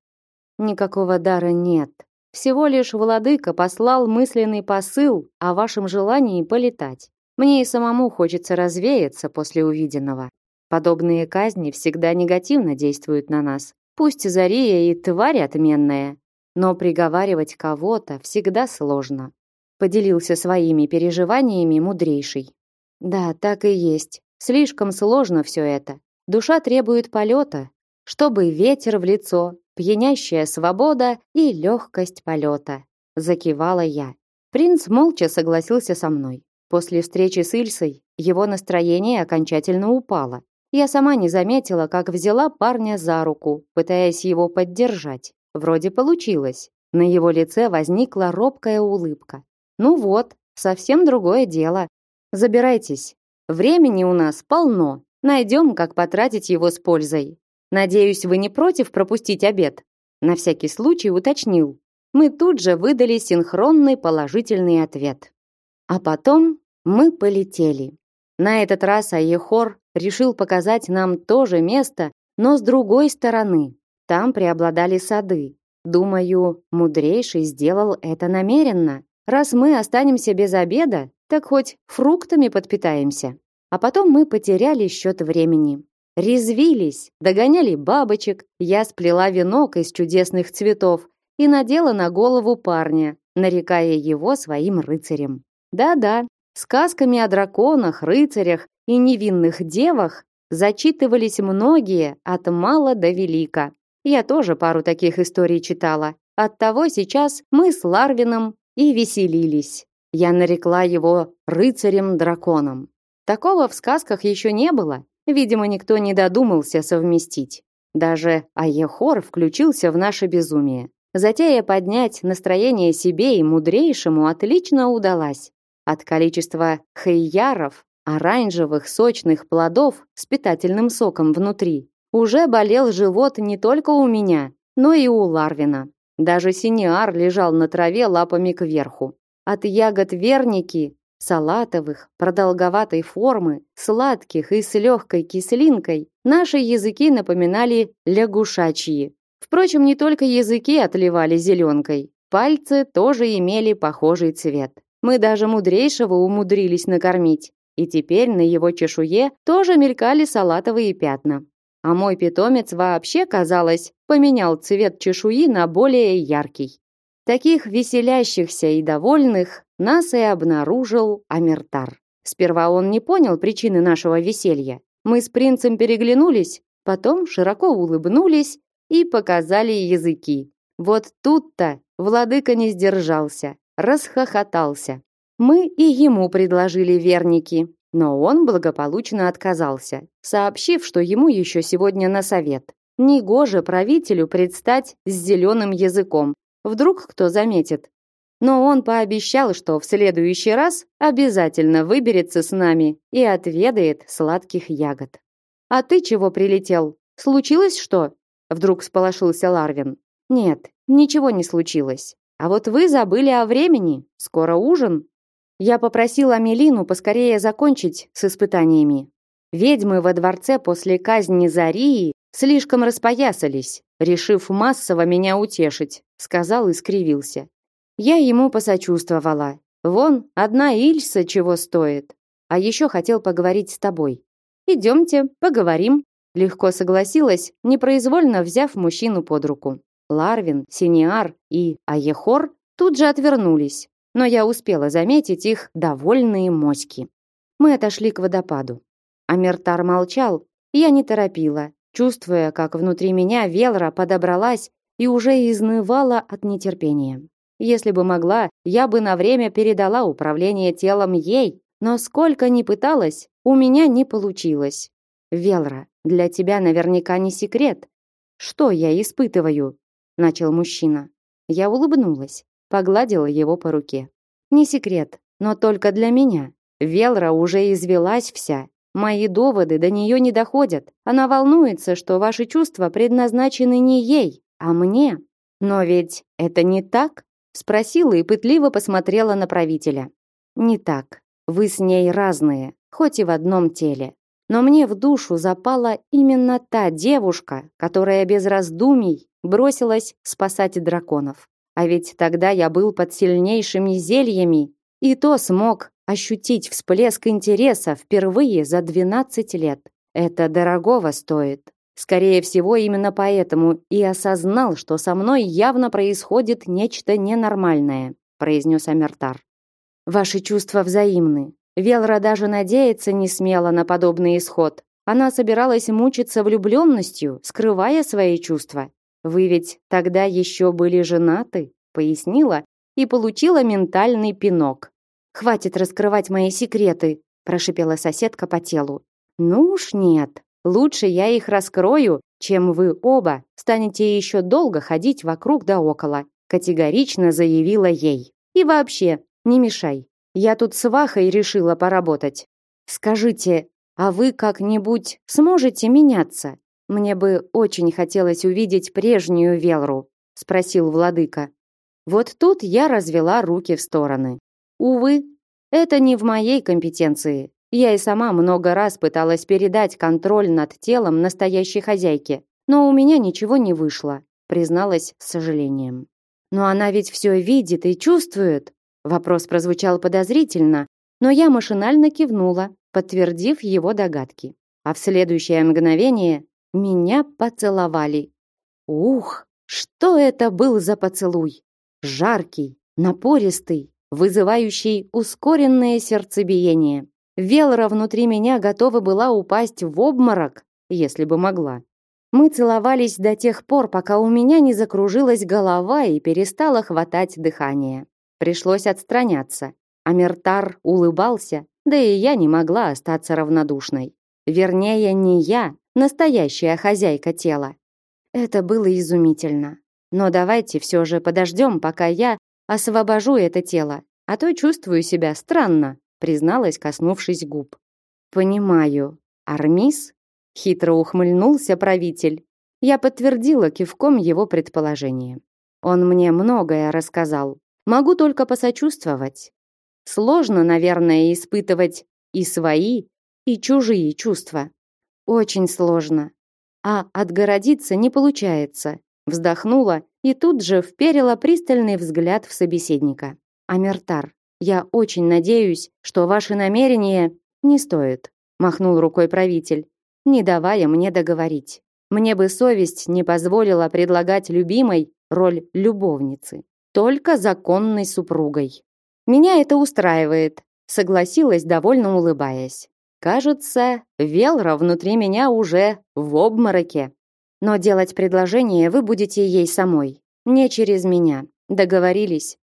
Никакого дара нет. Всего лишь владыка послал мысленный посыл о вашем желании полетать. Мне и самому хочется развеяться после увиденного. Подобные казни всегда негативно действуют на нас. Пусть Зария и тварь отменная, но приговаривать кого-то всегда сложно. Поделился своими переживаниями мудрейший. Да, так и есть. Слишком сложно все это. Душа требует полета, чтобы ветер в лицо, пьянящая свобода и легкость полета. Закивала я. Принц молча согласился со мной. После встречи с Ильсой его настроение окончательно упало. Я сама не заметила, как взяла парня за руку, пытаясь его поддержать. Вроде получилось. На его лице возникла робкая улыбка. Ну вот, совсем другое дело. Забирайтесь. Времени у нас полно. Найдем, как потратить его с пользой. Надеюсь, вы не против пропустить обед?» На всякий случай уточнил. Мы тут же выдали синхронный положительный ответ. А потом мы полетели. На этот раз Аехор решил показать нам то же место, но с другой стороны. Там преобладали сады. Думаю, мудрейший сделал это намеренно. Раз мы останемся без обеда, так хоть фруктами подпитаемся. А потом мы потеряли счет времени. Резвились, догоняли бабочек, я сплела венок из чудесных цветов и надела на голову парня, нарекая его своим рыцарем. Да-да, сказками о драконах, рыцарях и невинных девах зачитывались многие от мала до велика. Я тоже пару таких историй читала. Оттого сейчас мы с Ларвином и веселились. Я нарекла его рыцарем-драконом. Такого в сказках еще не было. Видимо, никто не додумался совместить. Даже Аехор включился в наше безумие. Затея поднять настроение себе и мудрейшему отлично удалась. От количества хейяров, оранжевых сочных плодов с питательным соком внутри, уже болел живот не только у меня, но и у Ларвина. Даже синиар лежал на траве лапами кверху. От ягод верники салатовых, продолговатой формы, сладких и с легкой кислинкой, наши языки напоминали лягушачьи. Впрочем, не только языки отливали зеленкой, пальцы тоже имели похожий цвет. Мы даже мудрейшего умудрились накормить, и теперь на его чешуе тоже мелькали салатовые пятна. А мой питомец вообще, казалось, поменял цвет чешуи на более яркий. Таких веселящихся и довольных нас и обнаружил Амертар. Сперва он не понял причины нашего веселья. Мы с принцем переглянулись, потом широко улыбнулись и показали языки. Вот тут-то владыка не сдержался, расхохотался. Мы и ему предложили верники, но он благополучно отказался, сообщив, что ему еще сегодня на совет. Негоже правителю предстать с зеленым языком, Вдруг кто заметит. Но он пообещал, что в следующий раз обязательно выберется с нами и отведает сладких ягод. А ты чего прилетел? Случилось что? Вдруг всполошился Ларвин. Нет, ничего не случилось. А вот вы забыли о времени. Скоро ужин. Я попросила Мелину поскорее закончить с испытаниями. Ведьмы во дворце после казни Зарии слишком распоясались, решив массово меня утешить, сказал и скривился. Я ему посочувствовала. Вон, одна Ильса чего стоит. А еще хотел поговорить с тобой. Идемте, поговорим. Легко согласилась, непроизвольно взяв мужчину под руку. Ларвин, Синиар и Аехор тут же отвернулись, но я успела заметить их довольные моськи. Мы отошли к водопаду. Амертар молчал, я не торопила, чувствуя, как внутри меня Велра подобралась и уже изнывала от нетерпения. Если бы могла, я бы на время передала управление телом ей, но сколько ни пыталась, у меня не получилось. Велра, для тебя наверняка не секрет. Что я испытываю? начал мужчина. Я улыбнулась, погладила его по руке. Не секрет, но только для меня. Велра уже извелась вся, Мои доводы до нее не доходят. Она волнуется, что ваши чувства предназначены не ей, а мне. Но ведь это не так? Спросила и пытливо посмотрела на правителя. Не так. Вы с ней разные, хоть и в одном теле. Но мне в душу запала именно та девушка, которая без раздумий бросилась спасать драконов. А ведь тогда я был под сильнейшими зельями, и то смог ощутить всплеск интереса впервые за 12 лет. Это дорогого стоит. Скорее всего, именно поэтому и осознал, что со мной явно происходит нечто ненормальное, произнес Амертар. Ваши чувства взаимны. Велра даже надеяться не смела на подобный исход. Она собиралась мучиться влюбленностью, скрывая свои чувства. Вы ведь тогда еще были женаты, пояснила и получила ментальный пинок. Хватит раскрывать мои секреты, прошипела соседка по телу. Ну уж нет. Лучше я их раскрою, чем вы оба станете еще долго ходить вокруг да около, категорично заявила ей. И вообще, не мешай. Я тут с Вахой решила поработать. Скажите, а вы как-нибудь сможете меняться? Мне бы очень хотелось увидеть прежнюю Велру, спросил владыка. Вот тут я развела руки в стороны. Увы, это не в моей компетенции. Я и сама много раз пыталась передать контроль над телом настоящей хозяйке, но у меня ничего не вышло, призналась с сожалением. Но она ведь все видит и чувствует. Вопрос прозвучал подозрительно, но я машинально кивнула, подтвердив его догадки. А в следующее мгновение меня поцеловали. Ух, что это был за поцелуй! Жаркий, напористый, вызывающий ускоренное сердцебиение. Велра внутри меня готова была упасть в обморок, если бы могла. Мы целовались до тех пор, пока у меня не закружилась голова и перестало хватать дыхание. Пришлось отстраняться. Амертар улыбался, да и я не могла остаться равнодушной. Вернее, не я, настоящая хозяйка тела. Это было изумительно. Но давайте все же подождем, пока я освобожу это тело, а то чувствую себя странно, призналась, коснувшись губ. Понимаю. Армис? Хитро ухмыльнулся правитель. Я подтвердила кивком его предположение. Он мне многое рассказал. Могу только посочувствовать. Сложно, наверное, испытывать и свои, и чужие чувства. Очень сложно. А отгородиться не получается вздохнула и тут же вперила пристальный взгляд в собеседника. Амертар, я очень надеюсь, что ваши намерения не стоят, махнул рукой правитель, не давая мне договорить. Мне бы совесть не позволила предлагать любимой роль любовницы, только законной супругой. Меня это устраивает, согласилась, довольно улыбаясь. Кажется, Велра внутри меня уже в обмороке. Но делать предложение вы будете ей самой, не через меня. Договорились.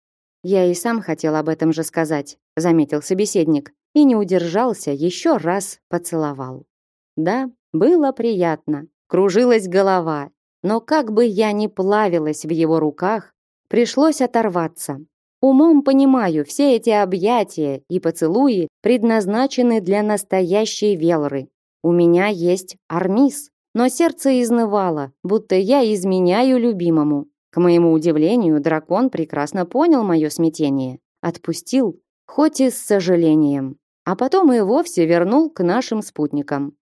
Я и сам хотел об этом же сказать, заметил собеседник, и не удержался, еще раз поцеловал. Да, было приятно. Кружилась голова, но как бы я ни плавилась в его руках, пришлось оторваться. Умом понимаю, все эти объятия и поцелуи предназначены для настоящей Велры. У меня есть Армис, но сердце изнывало, будто я изменяю любимому. К моему удивлению, дракон прекрасно понял мое смятение, отпустил, хоть и с сожалением, а потом и вовсе вернул к нашим спутникам.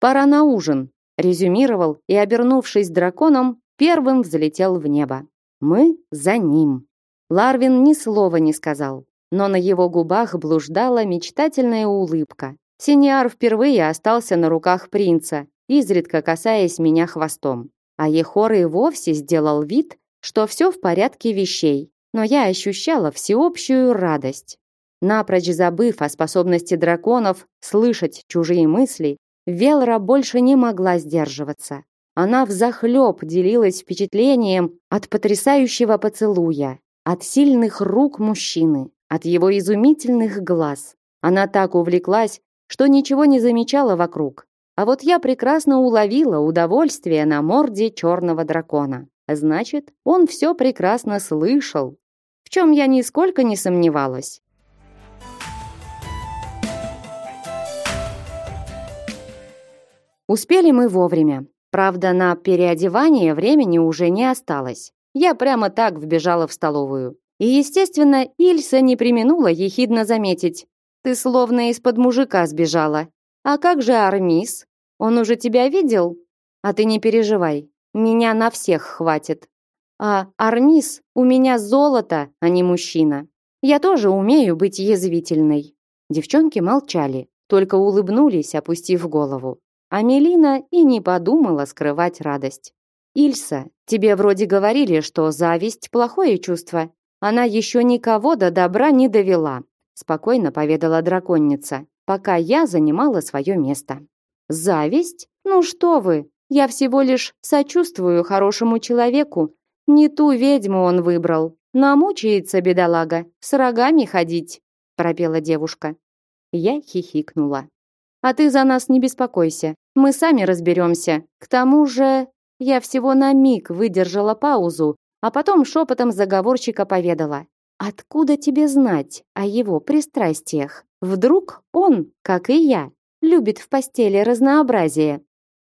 «Пора на ужин», — резюмировал и, обернувшись драконом, первым взлетел в небо. Мы за ним. Ларвин ни слова не сказал, но на его губах блуждала мечтательная улыбка. Синиар впервые остался на руках принца, изредка касаясь меня хвостом. А Ехор и вовсе сделал вид, что все в порядке вещей, но я ощущала всеобщую радость. Напрочь забыв о способности драконов слышать чужие мысли, Велра больше не могла сдерживаться. Она взахлеб делилась впечатлением от потрясающего поцелуя, от сильных рук мужчины, от его изумительных глаз. Она так увлеклась, что ничего не замечала вокруг, а вот я прекрасно уловила удовольствие на морде черного дракона. Значит, он все прекрасно слышал, в чем я нисколько не сомневалась. Успели мы вовремя. Правда, на переодевание времени уже не осталось. Я прямо так вбежала в столовую. И, естественно, Ильса не применула ехидно заметить. «Ты словно из-под мужика сбежала. А как же Армис? Он уже тебя видел? А ты не переживай, меня на всех хватит. А Армис у меня золото, а не мужчина. Я тоже умею быть язвительной. Девчонки молчали, только улыбнулись, опустив голову. А Мелина и не подумала скрывать радость. Ильса, тебе вроде говорили, что зависть плохое чувство. Она еще никого до добра не довела, спокойно поведала драконница пока я занимала свое место. Зависть? Ну что вы? Я всего лишь сочувствую хорошему человеку. Не ту ведьму он выбрал. Намучается бедолага, с рогами ходить, пропела девушка. Я хихикнула. А ты за нас не беспокойся. Мы сами разберемся. К тому же, я всего на миг выдержала паузу, а потом шепотом заговорщика поведала: "Откуда тебе знать о его пристрастиях?" Вдруг он, как и я, любит в постели разнообразие.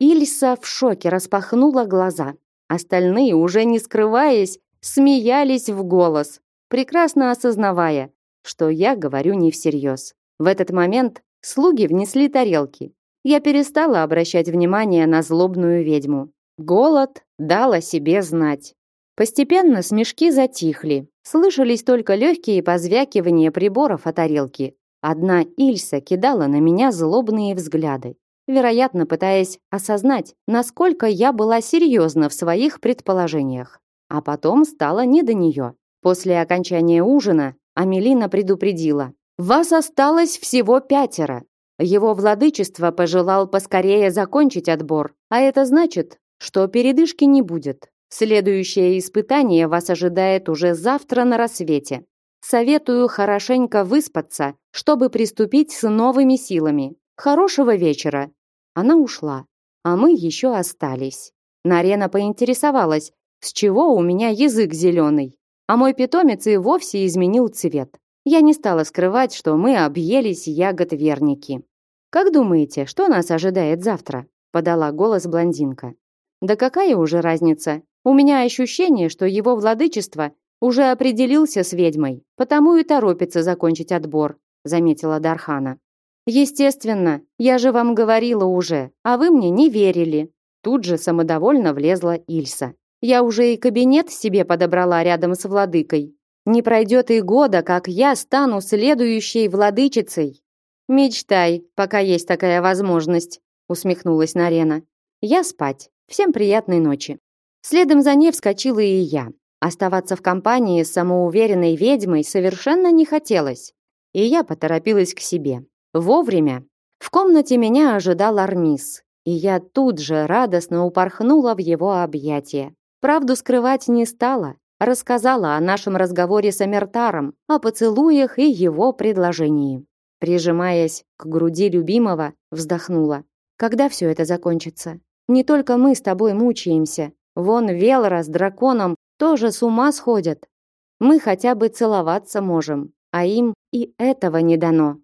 Ильса в шоке распахнула глаза. Остальные, уже не скрываясь, смеялись в голос, прекрасно осознавая, что я говорю не всерьез. В этот момент слуги внесли тарелки. Я перестала обращать внимание на злобную ведьму. Голод дал о себе знать. Постепенно смешки затихли. Слышались только легкие позвякивания приборов о тарелке. Одна Ильса кидала на меня злобные взгляды, вероятно, пытаясь осознать, насколько я была серьезна в своих предположениях. А потом стало не до нее. После окончания ужина Амелина предупредила. «Вас осталось всего пятеро. Его владычество пожелал поскорее закончить отбор, а это значит, что передышки не будет. Следующее испытание вас ожидает уже завтра на рассвете. Советую хорошенько выспаться, чтобы приступить с новыми силами. Хорошего вечера. Она ушла, а мы еще остались. Нарена поинтересовалась, с чего у меня язык зеленый, а мой питомец и вовсе изменил цвет. Я не стала скрывать, что мы объелись ягод верники. Как думаете, что нас ожидает завтра? подала голос блондинка. Да какая уже разница? У меня ощущение, что его владычество уже определился с ведьмой, потому и торопится закончить отбор, заметила Дархана. Естественно, я же вам говорила уже, а вы мне не верили. Тут же самодовольно влезла Ильса. Я уже и кабинет себе подобрала рядом с владыкой. Не пройдет и года, как я стану следующей владычицей. Мечтай, пока есть такая возможность, усмехнулась Нарена. Я спать. Всем приятной ночи. Следом за ней вскочила и я. Оставаться в компании с самоуверенной ведьмой совершенно не хотелось, и я поторопилась к себе. Вовремя. В комнате меня ожидал Армис, и я тут же радостно упорхнула в его объятия. Правду скрывать не стала, рассказала о нашем разговоре с Амертаром, о поцелуях и его предложении. Прижимаясь к груди любимого, вздохнула. Когда все это закончится? Не только мы с тобой мучаемся. Вон Велра с драконом тоже с ума сходят. Мы хотя бы целоваться можем, а им и этого не дано.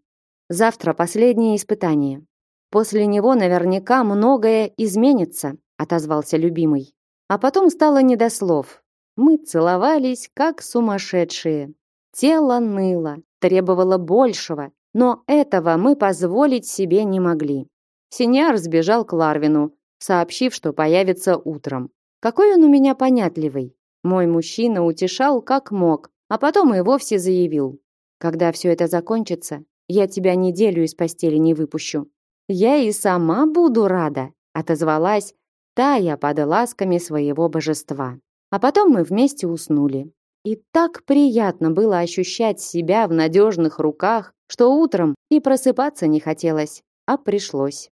Завтра последнее испытание. После него наверняка многое изменится, отозвался любимый. А потом стало не до слов. Мы целовались как сумасшедшие. Тело ныло, требовало большего, но этого мы позволить себе не могли. Синяр сбежал к Ларвину, сообщив, что появится утром. Какой он у меня понятливый. Мой мужчина утешал как мог, а потом и вовсе заявил: "Когда все это закончится, я тебя неделю из постели не выпущу". Я и сама буду рада, отозвалась, тая под ласками своего божества. А потом мы вместе уснули. И так приятно было ощущать себя в надежных руках, что утром и просыпаться не хотелось, а пришлось.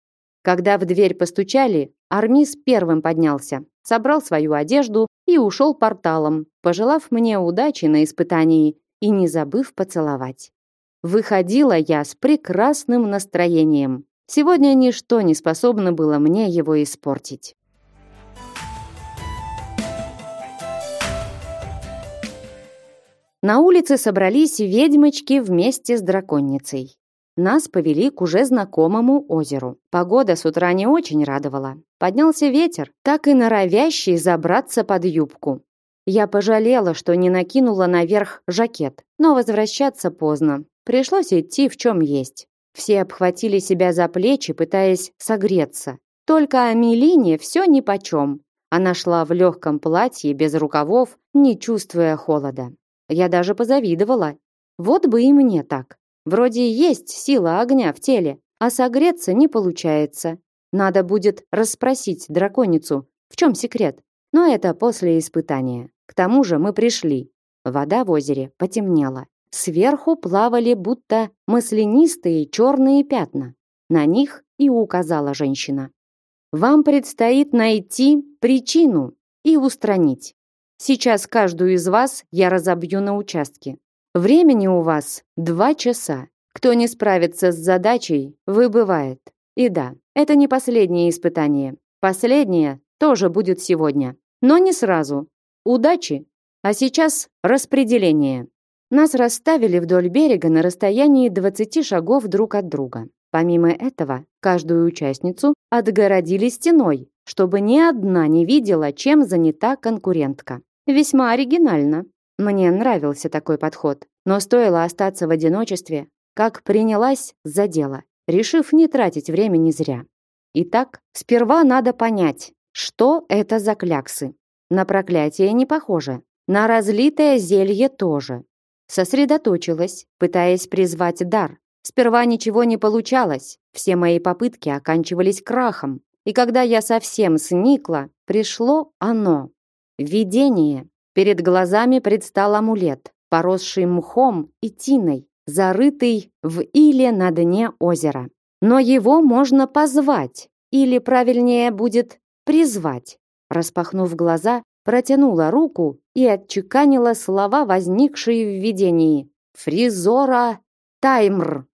Когда в дверь постучали, Армис первым поднялся, собрал свою одежду и ушел порталом, пожелав мне удачи на испытании и не забыв поцеловать. Выходила я с прекрасным настроением. Сегодня ничто не способно было мне его испортить. На улице собрались ведьмочки вместе с драконницей. Нас повели к уже знакомому озеру. Погода с утра не очень радовала. Поднялся ветер, так и норовящий забраться под юбку. Я пожалела, что не накинула наверх жакет, но возвращаться поздно. Пришлось идти в чем есть. Все обхватили себя за плечи, пытаясь согреться. Только Амелине все нипочем. Она шла в легком платье, без рукавов, не чувствуя холода. Я даже позавидовала. Вот бы и мне так. Вроде есть сила огня в теле, а согреться не получается. Надо будет расспросить драконицу, в чем секрет. Но это после испытания. К тому же мы пришли. Вода в озере потемнела. Сверху плавали будто маслянистые черные пятна. На них и указала женщина. Вам предстоит найти причину и устранить. Сейчас каждую из вас я разобью на участки. Времени у вас два часа. Кто не справится с задачей, выбывает. И да, это не последнее испытание. Последнее тоже будет сегодня. Но не сразу. Удачи. А сейчас распределение. Нас расставили вдоль берега на расстоянии 20 шагов друг от друга. Помимо этого, Каждую участницу отгородили стеной, чтобы ни одна не видела, чем занята конкурентка. Весьма оригинально. Мне нравился такой подход, но стоило остаться в одиночестве, как принялась за дело, решив не тратить времени зря. Итак, сперва надо понять, что это за кляксы. На проклятие не похоже, на разлитое зелье тоже. Сосредоточилась, пытаясь призвать дар. Сперва ничего не получалось, все мои попытки оканчивались крахом. И когда я совсем сникла, пришло оно. Видение. Перед глазами предстал амулет, поросший мхом и тиной, зарытый в иле на дне озера. Но его можно позвать, или правильнее будет призвать. Распахнув глаза, протянула руку и отчеканила слова, возникшие в видении. «Фризора Таймр».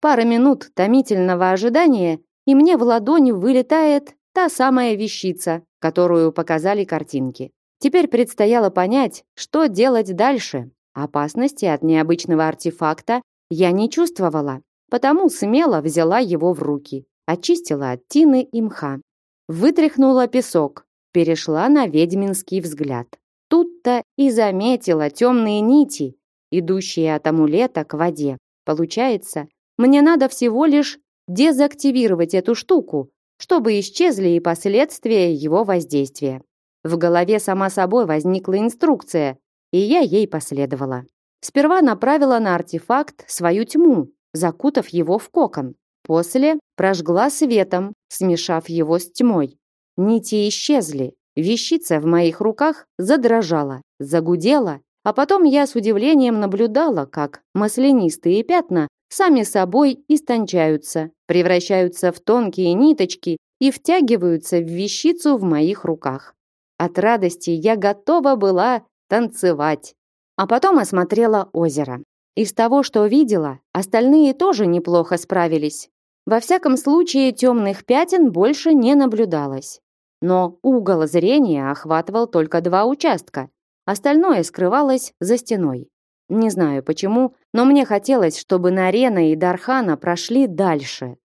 Пара минут томительного ожидания, и мне в ладони вылетает та самая вещица, которую показали картинки. Теперь предстояло понять, что делать дальше. Опасности от необычного артефакта я не чувствовала, потому смело взяла его в руки, очистила от тины и мха. Вытряхнула песок, перешла на ведьминский взгляд. Тут-то и заметила темные нити, идущие от амулета к воде. Получается, мне надо всего лишь дезактивировать эту штуку, чтобы исчезли и последствия его воздействия. В голове сама собой возникла инструкция, и я ей последовала. Сперва направила на артефакт свою тьму, закутав его в кокон. После прожгла светом, смешав его с тьмой. Нити исчезли, вещица в моих руках задрожала, загудела, а потом я с удивлением наблюдала, как маслянистые пятна сами собой истончаются, превращаются в тонкие ниточки и втягиваются в вещицу в моих руках. От радости я готова была танцевать. А потом осмотрела озеро. Из того, что видела, остальные тоже неплохо справились. Во всяком случае, темных пятен больше не наблюдалось. Но угол зрения охватывал только два участка. Остальное скрывалось за стеной. Не знаю почему, но мне хотелось, чтобы Нарена и Дархана прошли дальше.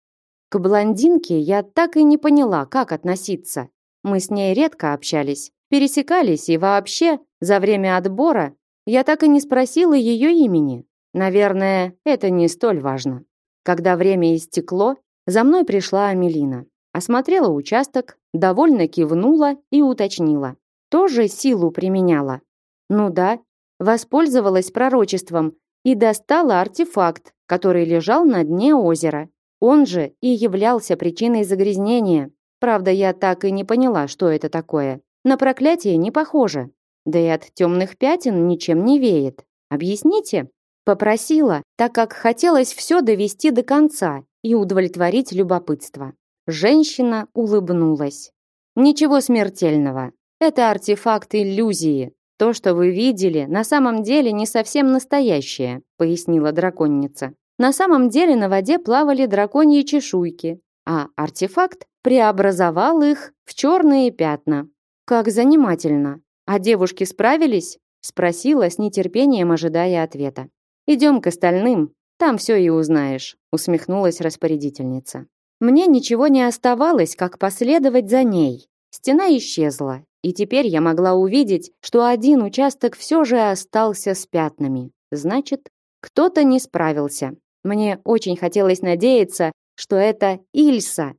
К блондинке я так и не поняла, как относиться. Мы с ней редко общались, пересекались и вообще, за время отбора, я так и не спросила ее имени. Наверное, это не столь важно. Когда время истекло, за мной пришла Амелина. Осмотрела участок, довольно кивнула и уточнила. Тоже силу применяла? Ну да, воспользовалась пророчеством и достала артефакт, который лежал на дне озера. Он же и являлся причиной загрязнения. Правда, я так и не поняла, что это такое. На проклятие не похоже. Да и от темных пятен ничем не веет. Объясните? Попросила, так как хотелось все довести до конца и удовлетворить любопытство. Женщина улыбнулась. Ничего смертельного. Это артефакт иллюзии. То, что вы видели, на самом деле не совсем настоящее, пояснила драконница. На самом деле на воде плавали драконьи чешуйки, а артефакт преобразовал их в черные пятна. Как занимательно. А девушки справились? Спросила с нетерпением, ожидая ответа. Идем к остальным, там все и узнаешь, усмехнулась распорядительница. Мне ничего не оставалось, как последовать за ней. Стена исчезла, и теперь я могла увидеть, что один участок все же остался с пятнами. Значит, кто-то не справился. Мне очень хотелось надеяться, что это Ильса,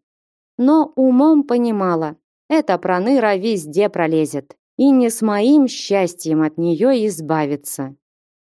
но умом понимала, эта проныра везде пролезет, и не с моим счастьем от нее избавиться.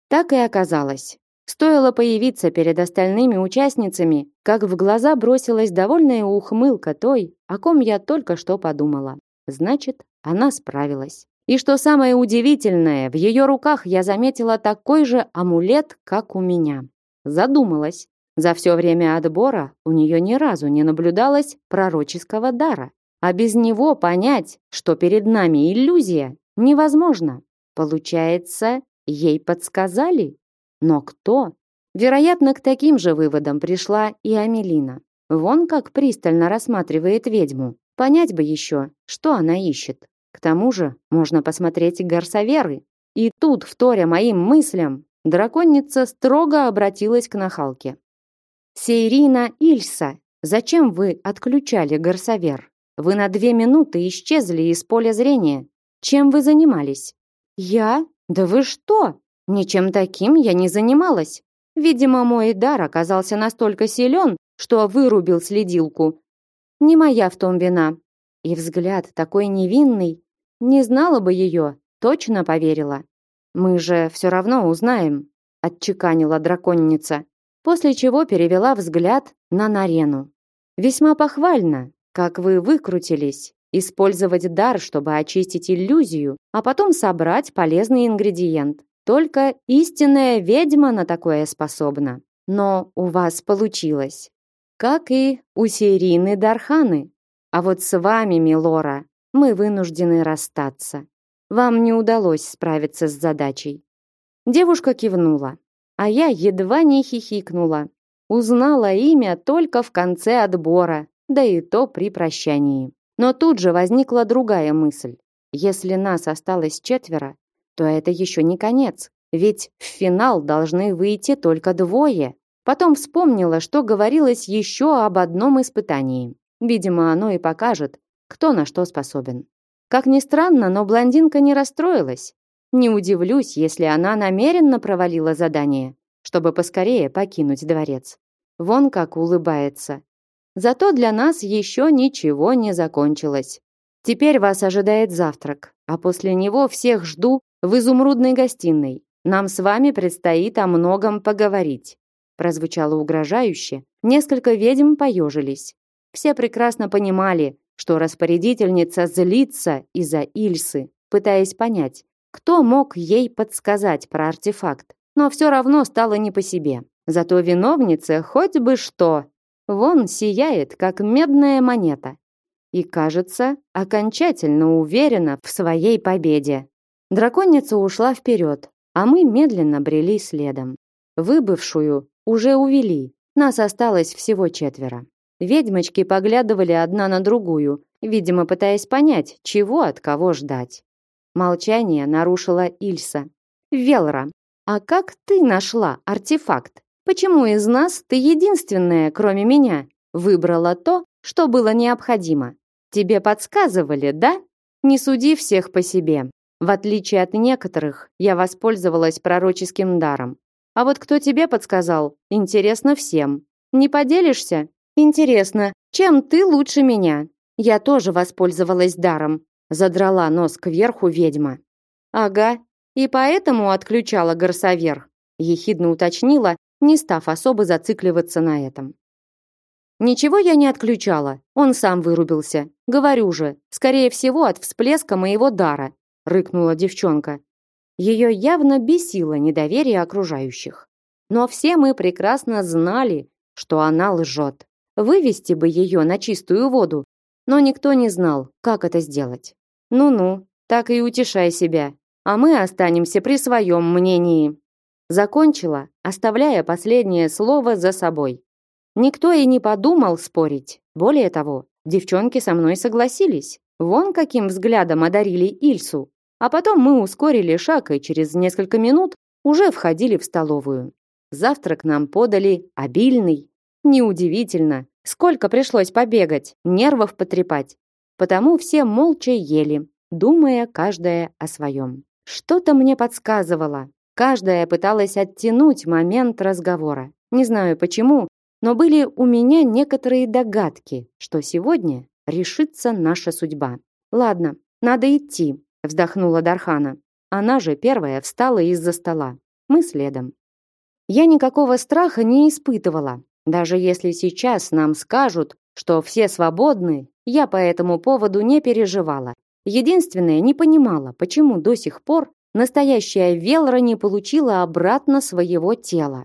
Так и оказалось. Стоило появиться перед остальными участницами, как в глаза бросилась довольная ухмылка той, о ком я только что подумала. Значит, она справилась. И что самое удивительное, в ее руках я заметила такой же амулет, как у меня. Задумалась. За все время отбора у нее ни разу не наблюдалось пророческого дара. А без него понять, что перед нами иллюзия, невозможно. Получается, ей подсказали? Но кто? Вероятно, к таким же выводам пришла и Амелина. Вон как пристально рассматривает ведьму. Понять бы еще, что она ищет. К тому же можно посмотреть горсоверы. И тут, вторя моим мыслям, драконица строго обратилась к нахалке. Сейрина Ильса, Зачем вы отключали горсовер? Вы на две минуты исчезли из поля зрения. Чем вы занимались? Я? Да вы что? Ничем таким я не занималась. Видимо, мой дар оказался настолько силен, что вырубил следилку. Не моя в том вина. И взгляд такой невинный. Не знала бы ее, точно поверила. Мы же все равно узнаем, отчеканила драконница, после чего перевела взгляд на Нарену. Весьма похвально, как вы выкрутились, использовать дар, чтобы очистить иллюзию, а потом собрать полезный ингредиент. Только истинная ведьма на такое способна. Но у вас получилось. Как и у Сирины Дарханы. А вот с вами, Милора, мы вынуждены расстаться. Вам не удалось справиться с задачей. Девушка кивнула, а я едва не хихикнула. Узнала имя только в конце отбора, да и то при прощании. Но тут же возникла другая мысль. Если нас осталось четверо, то это еще не конец, ведь в финал должны выйти только двое. Потом вспомнила, что говорилось еще об одном испытании. Видимо, оно и покажет, кто на что способен. Как ни странно, но блондинка не расстроилась. Не удивлюсь, если она намеренно провалила задание, чтобы поскорее покинуть дворец. Вон как улыбается. Зато для нас еще ничего не закончилось. Теперь вас ожидает завтрак, а после него всех жду в изумрудной гостиной. Нам с вами предстоит о многом поговорить. Прозвучало угрожающе. Несколько ведьм поежились. Все прекрасно понимали, что распорядительница злится из-за Ильсы, пытаясь понять, кто мог ей подсказать про артефакт. Но все равно стало не по себе. Зато виновница хоть бы что. Вон сияет, как медная монета. И, кажется, окончательно уверена в своей победе. Драконица ушла вперед, а мы медленно брели следом. Выбывшую уже увели. Нас осталось всего четверо. Ведьмочки поглядывали одна на другую, видимо, пытаясь понять, чего от кого ждать. Молчание нарушила Ильса. «Велра, а как ты нашла артефакт? Почему из нас ты единственная, кроме меня, выбрала то, что было необходимо? Тебе подсказывали, да? Не суди всех по себе. В отличие от некоторых, я воспользовалась пророческим даром. А вот кто тебе подсказал, интересно всем. Не поделишься? Интересно, чем ты лучше меня? Я тоже воспользовалась даром. Задрала нос кверху ведьма. Ага, и поэтому отключала горсовер. Ехидно уточнила, не став особо зацикливаться на этом. Ничего я не отключала, он сам вырубился. Говорю же, скорее всего от всплеска моего дара, рыкнула девчонка. Ее явно бесило недоверие окружающих. Но все мы прекрасно знали, что она лжет. Вывести бы ее на чистую воду, но никто не знал, как это сделать. Ну-ну, так и утешай себя, а мы останемся при своем мнении. Закончила, оставляя последнее слово за собой. Никто и не подумал спорить. Более того, девчонки со мной согласились. Вон каким взглядом одарили Ильсу. А потом мы ускорили шаг и через несколько минут уже входили в столовую. Завтрак нам подали обильный, Неудивительно, сколько пришлось побегать, нервов потрепать. Потому все молча ели, думая каждая о своем. Что-то мне подсказывало. Каждая пыталась оттянуть момент разговора. Не знаю почему, но были у меня некоторые догадки, что сегодня решится наша судьба. Ладно, надо идти, вздохнула Дархана. Она же первая встала из-за стола. Мы следом. Я никакого страха не испытывала, даже если сейчас нам скажут, что все свободны, я по этому поводу не переживала. Единственное, не понимала, почему до сих пор настоящая Велра не получила обратно своего тела.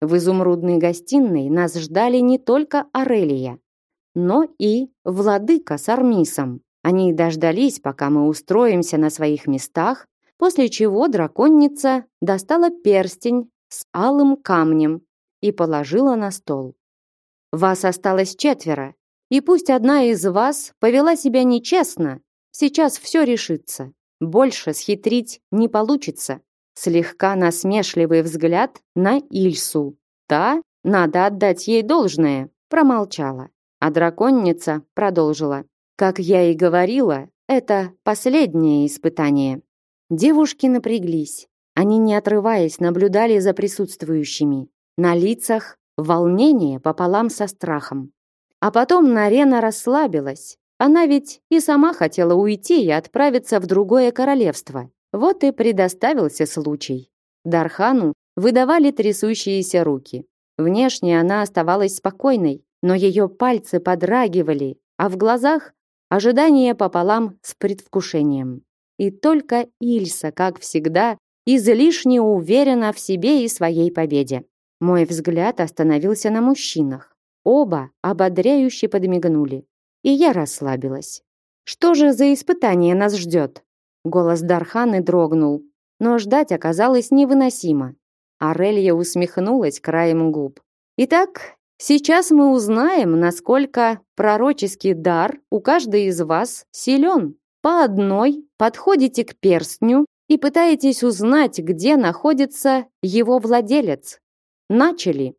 В изумрудной гостиной нас ждали не только Арелия, но и владыка с Армисом. Они дождались, пока мы устроимся на своих местах, после чего драконница достала перстень с алым камнем и положила на стол. Вас осталось четверо, и пусть одна из вас повела себя нечестно, сейчас все решится. Больше схитрить не получится. слегка насмешливый взгляд на Ильсу. Та, надо отдать ей должное, промолчала. А драконница продолжила. Как я и говорила, это последнее испытание. Девушки напряглись. Они, не отрываясь, наблюдали за присутствующими. На лицах волнение пополам со страхом. А потом Нарена расслабилась. Она ведь и сама хотела уйти и отправиться в другое королевство. Вот и предоставился случай. Дархану выдавали трясущиеся руки. Внешне она оставалась спокойной, но ее пальцы подрагивали, а в глазах ожидание пополам с предвкушением. И только Ильса, как всегда, излишне уверена в себе и своей победе. Мой взгляд остановился на мужчинах. Оба ободряюще подмигнули, и я расслабилась. Что же за испытание нас ждет? Голос Дарханы дрогнул, но ждать оказалось невыносимо. Арелья усмехнулась краем губ. Итак, сейчас мы узнаем, насколько пророческий дар у каждой из вас силен. По одной подходите к перстню и пытаетесь узнать, где находится его владелец. Начали.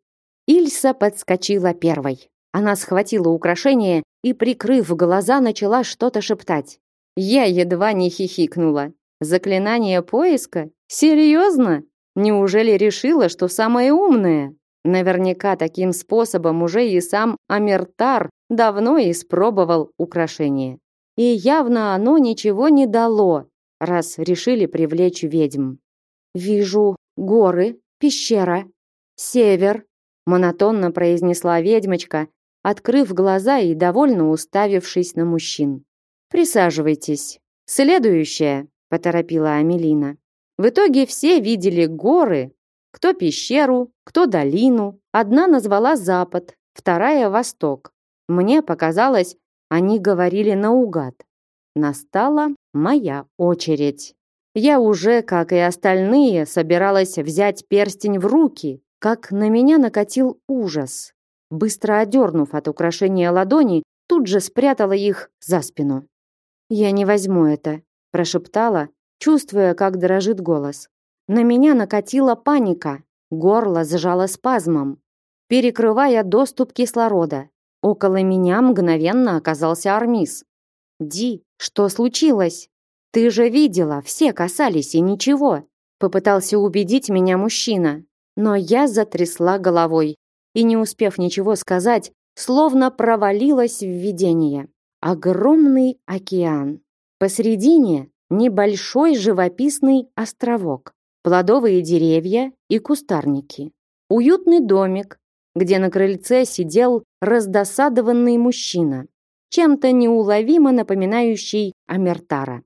Ильса подскочила первой. Она схватила украшение и, прикрыв глаза, начала что-то шептать. Я едва не хихикнула. Заклинание поиска? Серьезно? Неужели решила, что самая умная? Наверняка таким способом уже и сам Амертар давно испробовал украшение. И явно оно ничего не дало, раз решили привлечь ведьм. Вижу горы, пещера, север, монотонно произнесла ведьмочка, открыв глаза и довольно уставившись на мужчин. Присаживайтесь. Следующее, поторопила Амелина. В итоге все видели горы, кто пещеру, кто долину. Одна назвала запад, вторая восток. Мне показалось, они говорили наугад. Настала моя очередь. Я уже, как и остальные, собиралась взять перстень в руки, как на меня накатил ужас. Быстро одернув от украшения ладони, тут же спрятала их за спину. «Я не возьму это», – прошептала, чувствуя, как дрожит голос. На меня накатила паника, горло сжало спазмом, перекрывая доступ кислорода. Около меня мгновенно оказался Армис. «Ди, что случилось? Ты же видела, все касались и ничего», – попытался убедить меня мужчина. Но я затрясла головой и, не успев ничего сказать, словно провалилась в видение. Огромный океан. Посредине небольшой живописный островок, плодовые деревья и кустарники. Уютный домик, где на крыльце сидел раздосадованный мужчина, чем-то неуловимо напоминающий Амертара.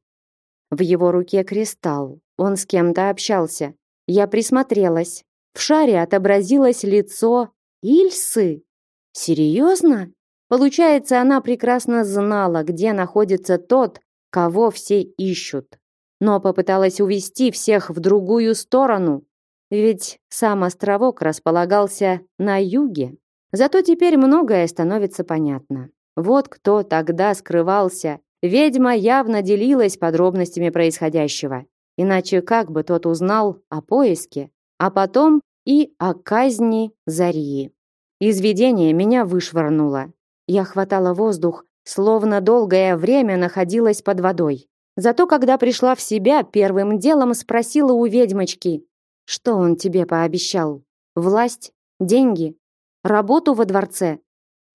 В его руке кристалл, он с кем-то общался. Я присмотрелась. В шаре отобразилось лицо Ильсы. Серьезно? Получается, она прекрасно знала, где находится тот, кого все ищут. Но попыталась увести всех в другую сторону. Ведь сам островок располагался на юге. Зато теперь многое становится понятно. Вот кто тогда скрывался. Ведьма явно делилась подробностями происходящего. Иначе как бы тот узнал о поиске, а потом и о казни Зарии. Из видения меня вышвырнуло. Я хватала воздух, словно долгое время находилась под водой. Зато когда пришла в себя, первым делом спросила у ведьмочки, что он тебе пообещал? Власть? Деньги? Работу во дворце?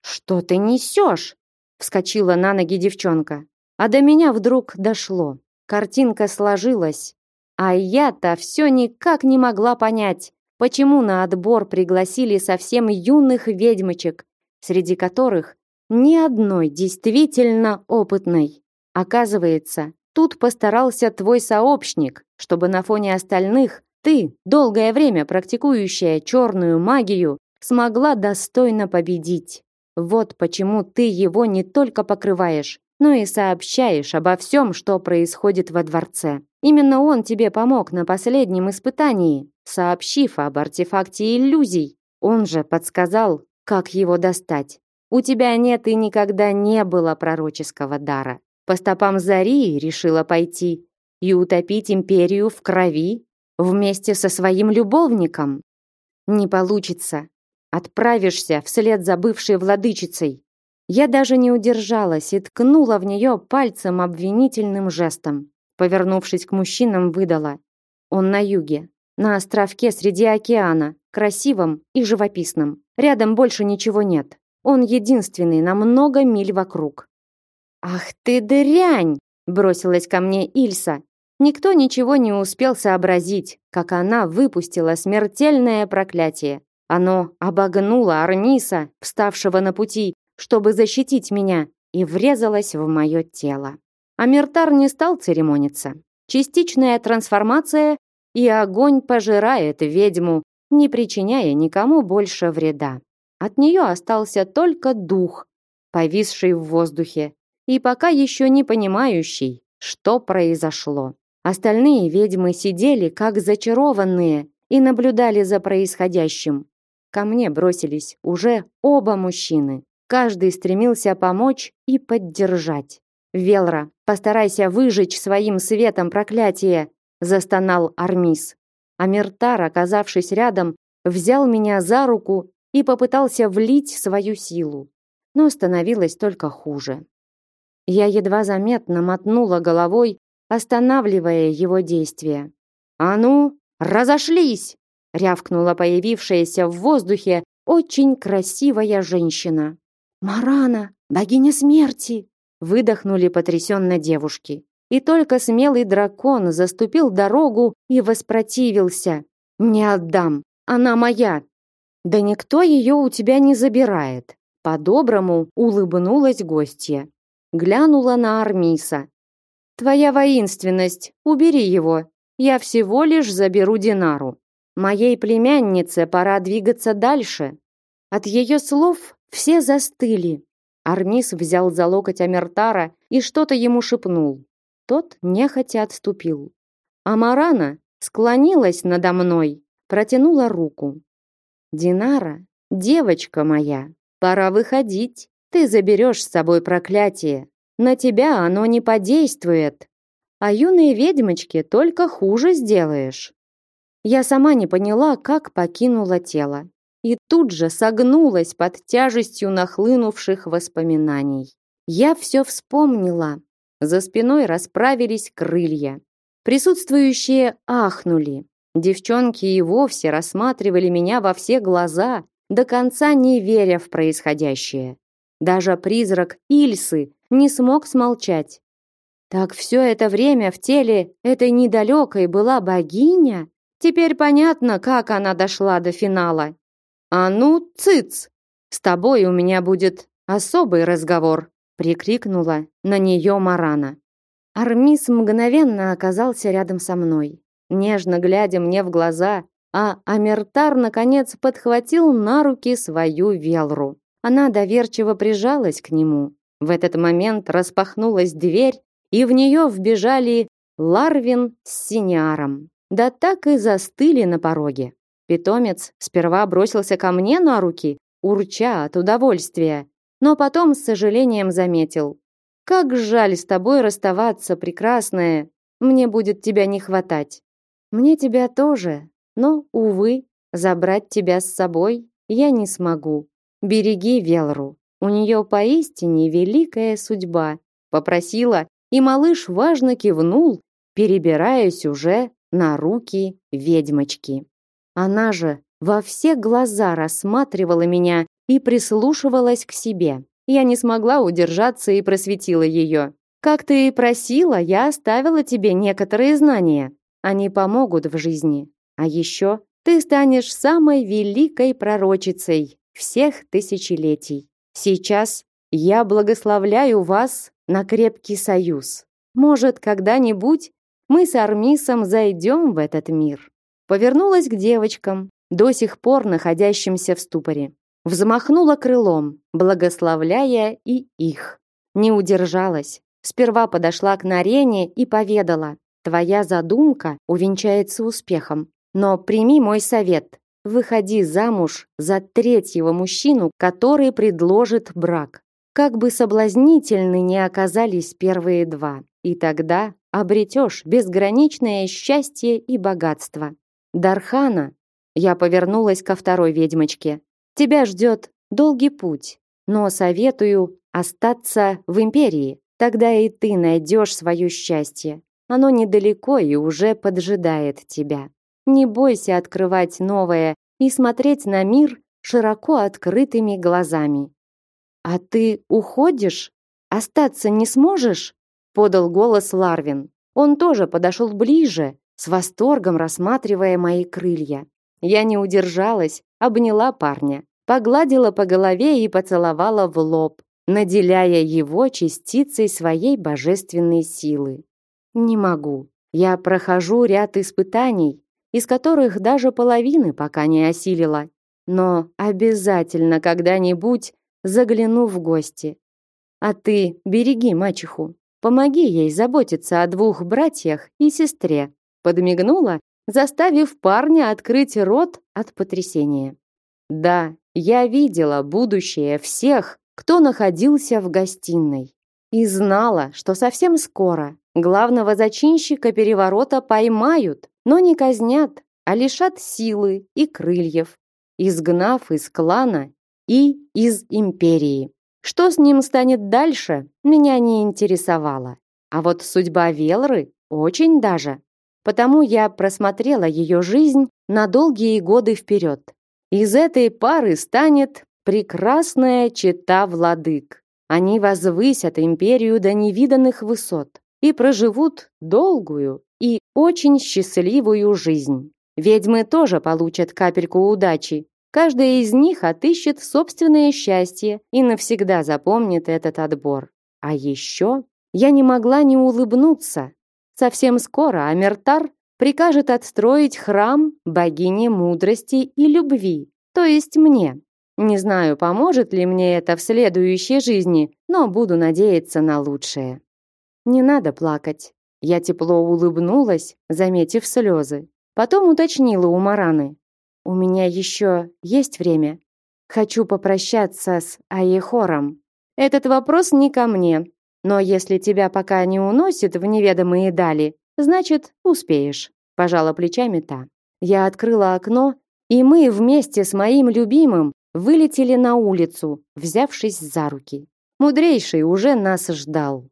Что ты несешь? Вскочила на ноги девчонка. А до меня вдруг дошло. Картинка сложилась. А я-то все никак не могла понять, Почему на отбор пригласили совсем юных ведьмочек, среди которых ни одной действительно опытной? Оказывается, тут постарался твой сообщник, чтобы на фоне остальных ты, долгое время практикующая черную магию, смогла достойно победить. Вот почему ты его не только покрываешь, но и сообщаешь обо всем, что происходит во дворце. Именно он тебе помог на последнем испытании, сообщив об артефакте иллюзий. Он же подсказал, как его достать. У тебя нет и никогда не было пророческого дара. По стопам Зарии решила пойти и утопить империю в крови. вместе со своим любовником. Не получится. Отправишься вслед за бывшей владычицей. Я даже не удержалась и ткнула в нее пальцем обвинительным жестом. Повернувшись к мужчинам, выдала. Он на юге, на островке среди океана, красивом и живописном. Рядом больше ничего нет. Он единственный на много миль вокруг. «Ах ты дрянь!» – бросилась ко мне Ильса. Никто ничего не успел сообразить, как она выпустила смертельное проклятие. Оно обогнуло Арниса, вставшего на пути, чтобы защитить меня, и врезалось в мое тело. Амиртар не стал церемониться. Частичная трансформация, и огонь пожирает ведьму, не причиняя никому больше вреда. От нее остался только дух, повисший в воздухе, и пока еще не понимающий, что произошло. Остальные ведьмы сидели как зачарованные и наблюдали за происходящим. Ко мне бросились уже оба мужчины. Каждый стремился помочь и поддержать. «Велра, постарайся выжечь своим светом проклятие!» застонал Армис. Амиртар, оказавшись рядом, взял меня за руку и попытался влить свою силу. Но становилось только хуже. Я едва заметно мотнула головой, останавливая его действия. «А ну, разошлись!» рявкнула появившаяся в воздухе очень красивая женщина. «Марана, богиня смерти!» выдохнули потрясенно девушки. И только смелый дракон заступил дорогу и воспротивился. «Не отдам, она моя!» «Да никто ее у тебя не забирает!» По-доброму улыбнулась гостья. Глянула на Армиса. «Твоя воинственность, убери его. Я всего лишь заберу Динару. Моей племяннице пора двигаться дальше». От ее слов все застыли. Армис взял за локоть Амертара и что-то ему шепнул. Тот нехотя отступил. Амарана склонилась надо мной, протянула руку. «Динара, девочка моя, пора выходить. Ты заберешь с собой проклятие. На тебя оно не подействует. А юные ведьмочки только хуже сделаешь». Я сама не поняла, как покинула тело. И тут же согнулась под тяжестью нахлынувших воспоминаний. Я все вспомнила, за спиной расправились крылья. Присутствующие ахнули. Девчонки и вовсе рассматривали меня во все глаза, до конца не веря в происходящее. Даже призрак Ильсы не смог смолчать. Так все это время в теле этой недалекой была богиня? Теперь понятно, как она дошла до финала. А ну, цыц! С тобой у меня будет особый разговор прикрикнула на нее Марана. Армис мгновенно оказался рядом со мной, нежно глядя мне в глаза, а Амертар наконец подхватил на руки свою Велру. Она доверчиво прижалась к нему. В этот момент распахнулась дверь, и в нее вбежали Ларвин с Синяром. Да так и застыли на пороге. Питомец сперва бросился ко мне на руки, урча от удовольствия, но потом с сожалением заметил. «Как жаль с тобой расставаться, прекрасная! Мне будет тебя не хватать!» «Мне тебя тоже, но, увы, забрать тебя с собой я не смогу. Береги Велру, у нее поистине великая судьба», попросила, и малыш важно кивнул, перебираясь уже на руки ведьмочки. Она же во все глаза рассматривала меня и прислушивалась к себе. Я не смогла удержаться и просветила ее. «Как ты и просила, я оставила тебе некоторые знания. Они помогут в жизни. А еще ты станешь самой великой пророчицей всех тысячелетий. Сейчас я благословляю вас на крепкий союз. Может, когда-нибудь мы с Армисом зайдем в этот мир». Повернулась к девочкам, до сих пор находящимся в ступоре. Взмахнула крылом, благословляя и их. Не удержалась. Сперва подошла к Нарене и поведала. Твоя задумка увенчается успехом. Но прими мой совет. Выходи замуж за третьего мужчину, который предложит брак. Как бы соблазнительны не оказались первые два. И тогда обретешь безграничное счастье и богатство. Дархана, я повернулась ко второй ведьмочке. Тебя ждет долгий путь, но советую остаться в империи. Тогда и ты найдешь свое счастье. Оно недалеко и уже поджидает тебя. Не бойся открывать новое и смотреть на мир широко открытыми глазами. А ты уходишь? Остаться не сможешь? подал голос Ларвин. Он тоже подошел ближе, с восторгом рассматривая мои крылья. Я не удержалась, обняла парня, погладила по голове и поцеловала в лоб, наделяя его частицей своей божественной силы. Не могу. Я прохожу ряд испытаний, из которых даже половины пока не осилила. Но обязательно когда-нибудь загляну в гости. А ты береги мачеху. Помоги ей заботиться о двух братьях и сестре. Подмигнула, заставив парня открыть рот от потрясения. Да, я видела будущее всех, кто находился в гостиной. И знала, что совсем скоро главного зачинщика переворота поймают, но не казнят, а лишат силы и крыльев, изгнав из клана и из империи. Что с ним станет дальше, меня не интересовало. А вот судьба Велры очень даже. Потому я просмотрела ее жизнь на долгие годы вперед. Из этой пары станет прекрасная чета владык. Они возвысят империю до невиданных высот и проживут долгую и очень счастливую жизнь. Ведьмы тоже получат капельку удачи, Каждая из них отыщет собственное счастье и навсегда запомнит этот отбор. А еще я не могла не улыбнуться. Совсем скоро Амертар прикажет отстроить храм богине мудрости и любви, то есть мне. Не знаю, поможет ли мне это в следующей жизни, но буду надеяться на лучшее. Не надо плакать. Я тепло улыбнулась, заметив слезы. Потом уточнила у Мараны. У меня еще есть время. Хочу попрощаться с Аехором. Этот вопрос не ко мне. Но если тебя пока не уносит в неведомые дали, значит, успеешь. Пожала плечами та. Я открыла окно, и мы вместе с моим любимым вылетели на улицу, взявшись за руки. Мудрейший уже нас ждал.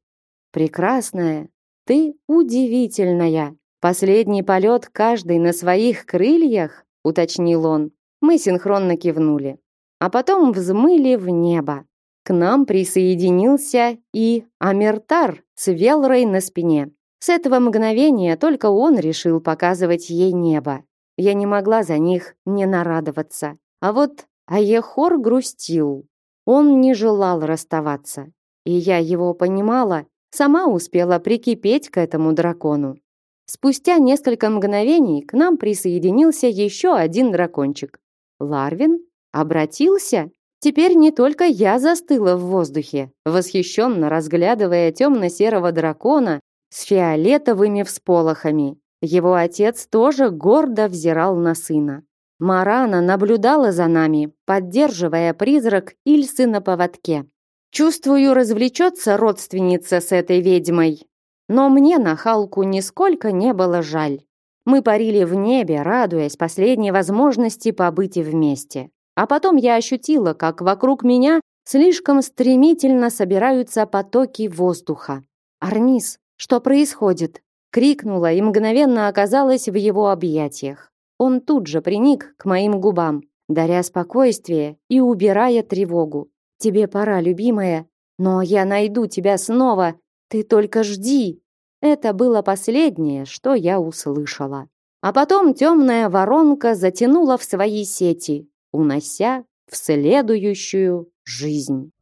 Прекрасная, ты удивительная. Последний полет каждый на своих крыльях уточнил он. Мы синхронно кивнули, а потом взмыли в небо. К нам присоединился и Амертар с Велрой на спине. С этого мгновения только он решил показывать ей небо. Я не могла за них не нарадоваться. А вот Аехор грустил. Он не желал расставаться. И я его понимала, сама успела прикипеть к этому дракону. Спустя несколько мгновений к нам присоединился еще один дракончик. Ларвин обратился. Теперь не только я застыла в воздухе, восхищенно разглядывая темно-серого дракона с фиолетовыми всполохами. Его отец тоже гордо взирал на сына. Марана наблюдала за нами, поддерживая призрак Ильсы на поводке. Чувствую, развлечется родственница с этой ведьмой. Но мне на Халку нисколько не было жаль. Мы парили в небе, радуясь последней возможности побыть вместе. А потом я ощутила, как вокруг меня слишком стремительно собираются потоки воздуха. «Арнис, что происходит?» крикнула и мгновенно оказалась в его объятиях. Он тут же приник к моим губам, даря спокойствие и убирая тревогу. «Тебе пора, любимая, но я найду тебя снова ты только жди. Это было последнее, что я услышала. А потом темная воронка затянула в свои сети, унося в следующую жизнь.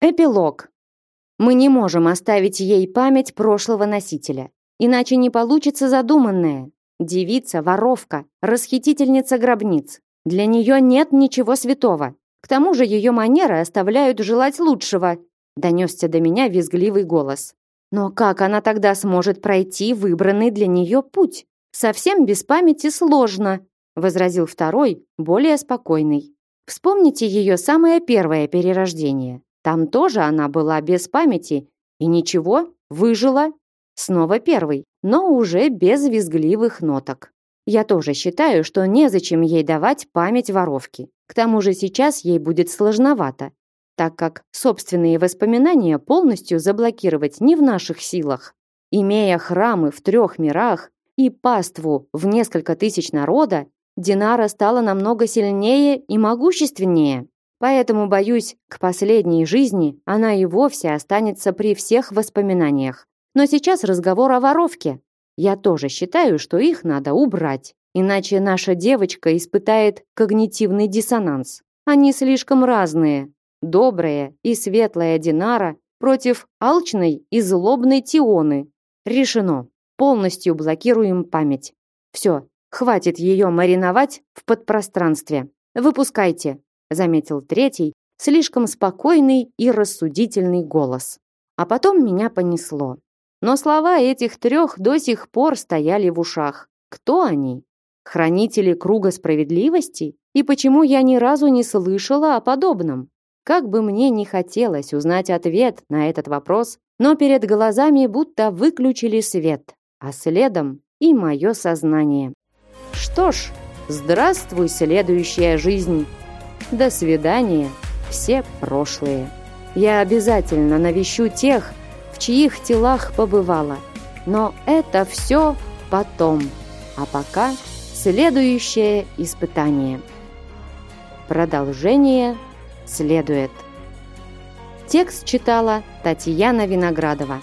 Эпилог. Мы не можем оставить ей память прошлого носителя, иначе не получится задуманное. Девица, воровка, расхитительница гробниц. Для нее нет ничего святого. К тому же ее манеры оставляют желать лучшего, донесся до меня визгливый голос. Но как она тогда сможет пройти выбранный для нее путь? Совсем без памяти сложно, возразил второй, более спокойный. Вспомните ее самое первое перерождение. Там тоже она была без памяти. И ничего, выжила. Снова первый, но уже без визгливых ноток. Я тоже считаю, что незачем ей давать память воровки. К тому же сейчас ей будет сложновато, так как собственные воспоминания полностью заблокировать не в наших силах. Имея храмы в трех мирах и паству в несколько тысяч народа, Динара стала намного сильнее и могущественнее. Поэтому, боюсь, к последней жизни она и вовсе останется при всех воспоминаниях. Но сейчас разговор о воровке. Я тоже считаю, что их надо убрать. Иначе наша девочка испытает когнитивный диссонанс. Они слишком разные. Добрая и светлая Динара против алчной и злобной Тионы. Решено. Полностью блокируем память. Все, хватит ее мариновать в подпространстве. Выпускайте, заметил третий, слишком спокойный и рассудительный голос. А потом меня понесло. Но слова этих трех до сих пор стояли в ушах. Кто они? Хранители круга справедливости? И почему я ни разу не слышала о подобном? Как бы мне ни хотелось узнать ответ на этот вопрос, но перед глазами будто выключили свет, а следом и мое сознание. Что ж, здравствуй, следующая жизнь. До свидания, все прошлые. Я обязательно навещу тех, в чьих телах побывала. Но это все потом. А пока следующее испытание. Продолжение следует. Текст читала Татьяна Виноградова.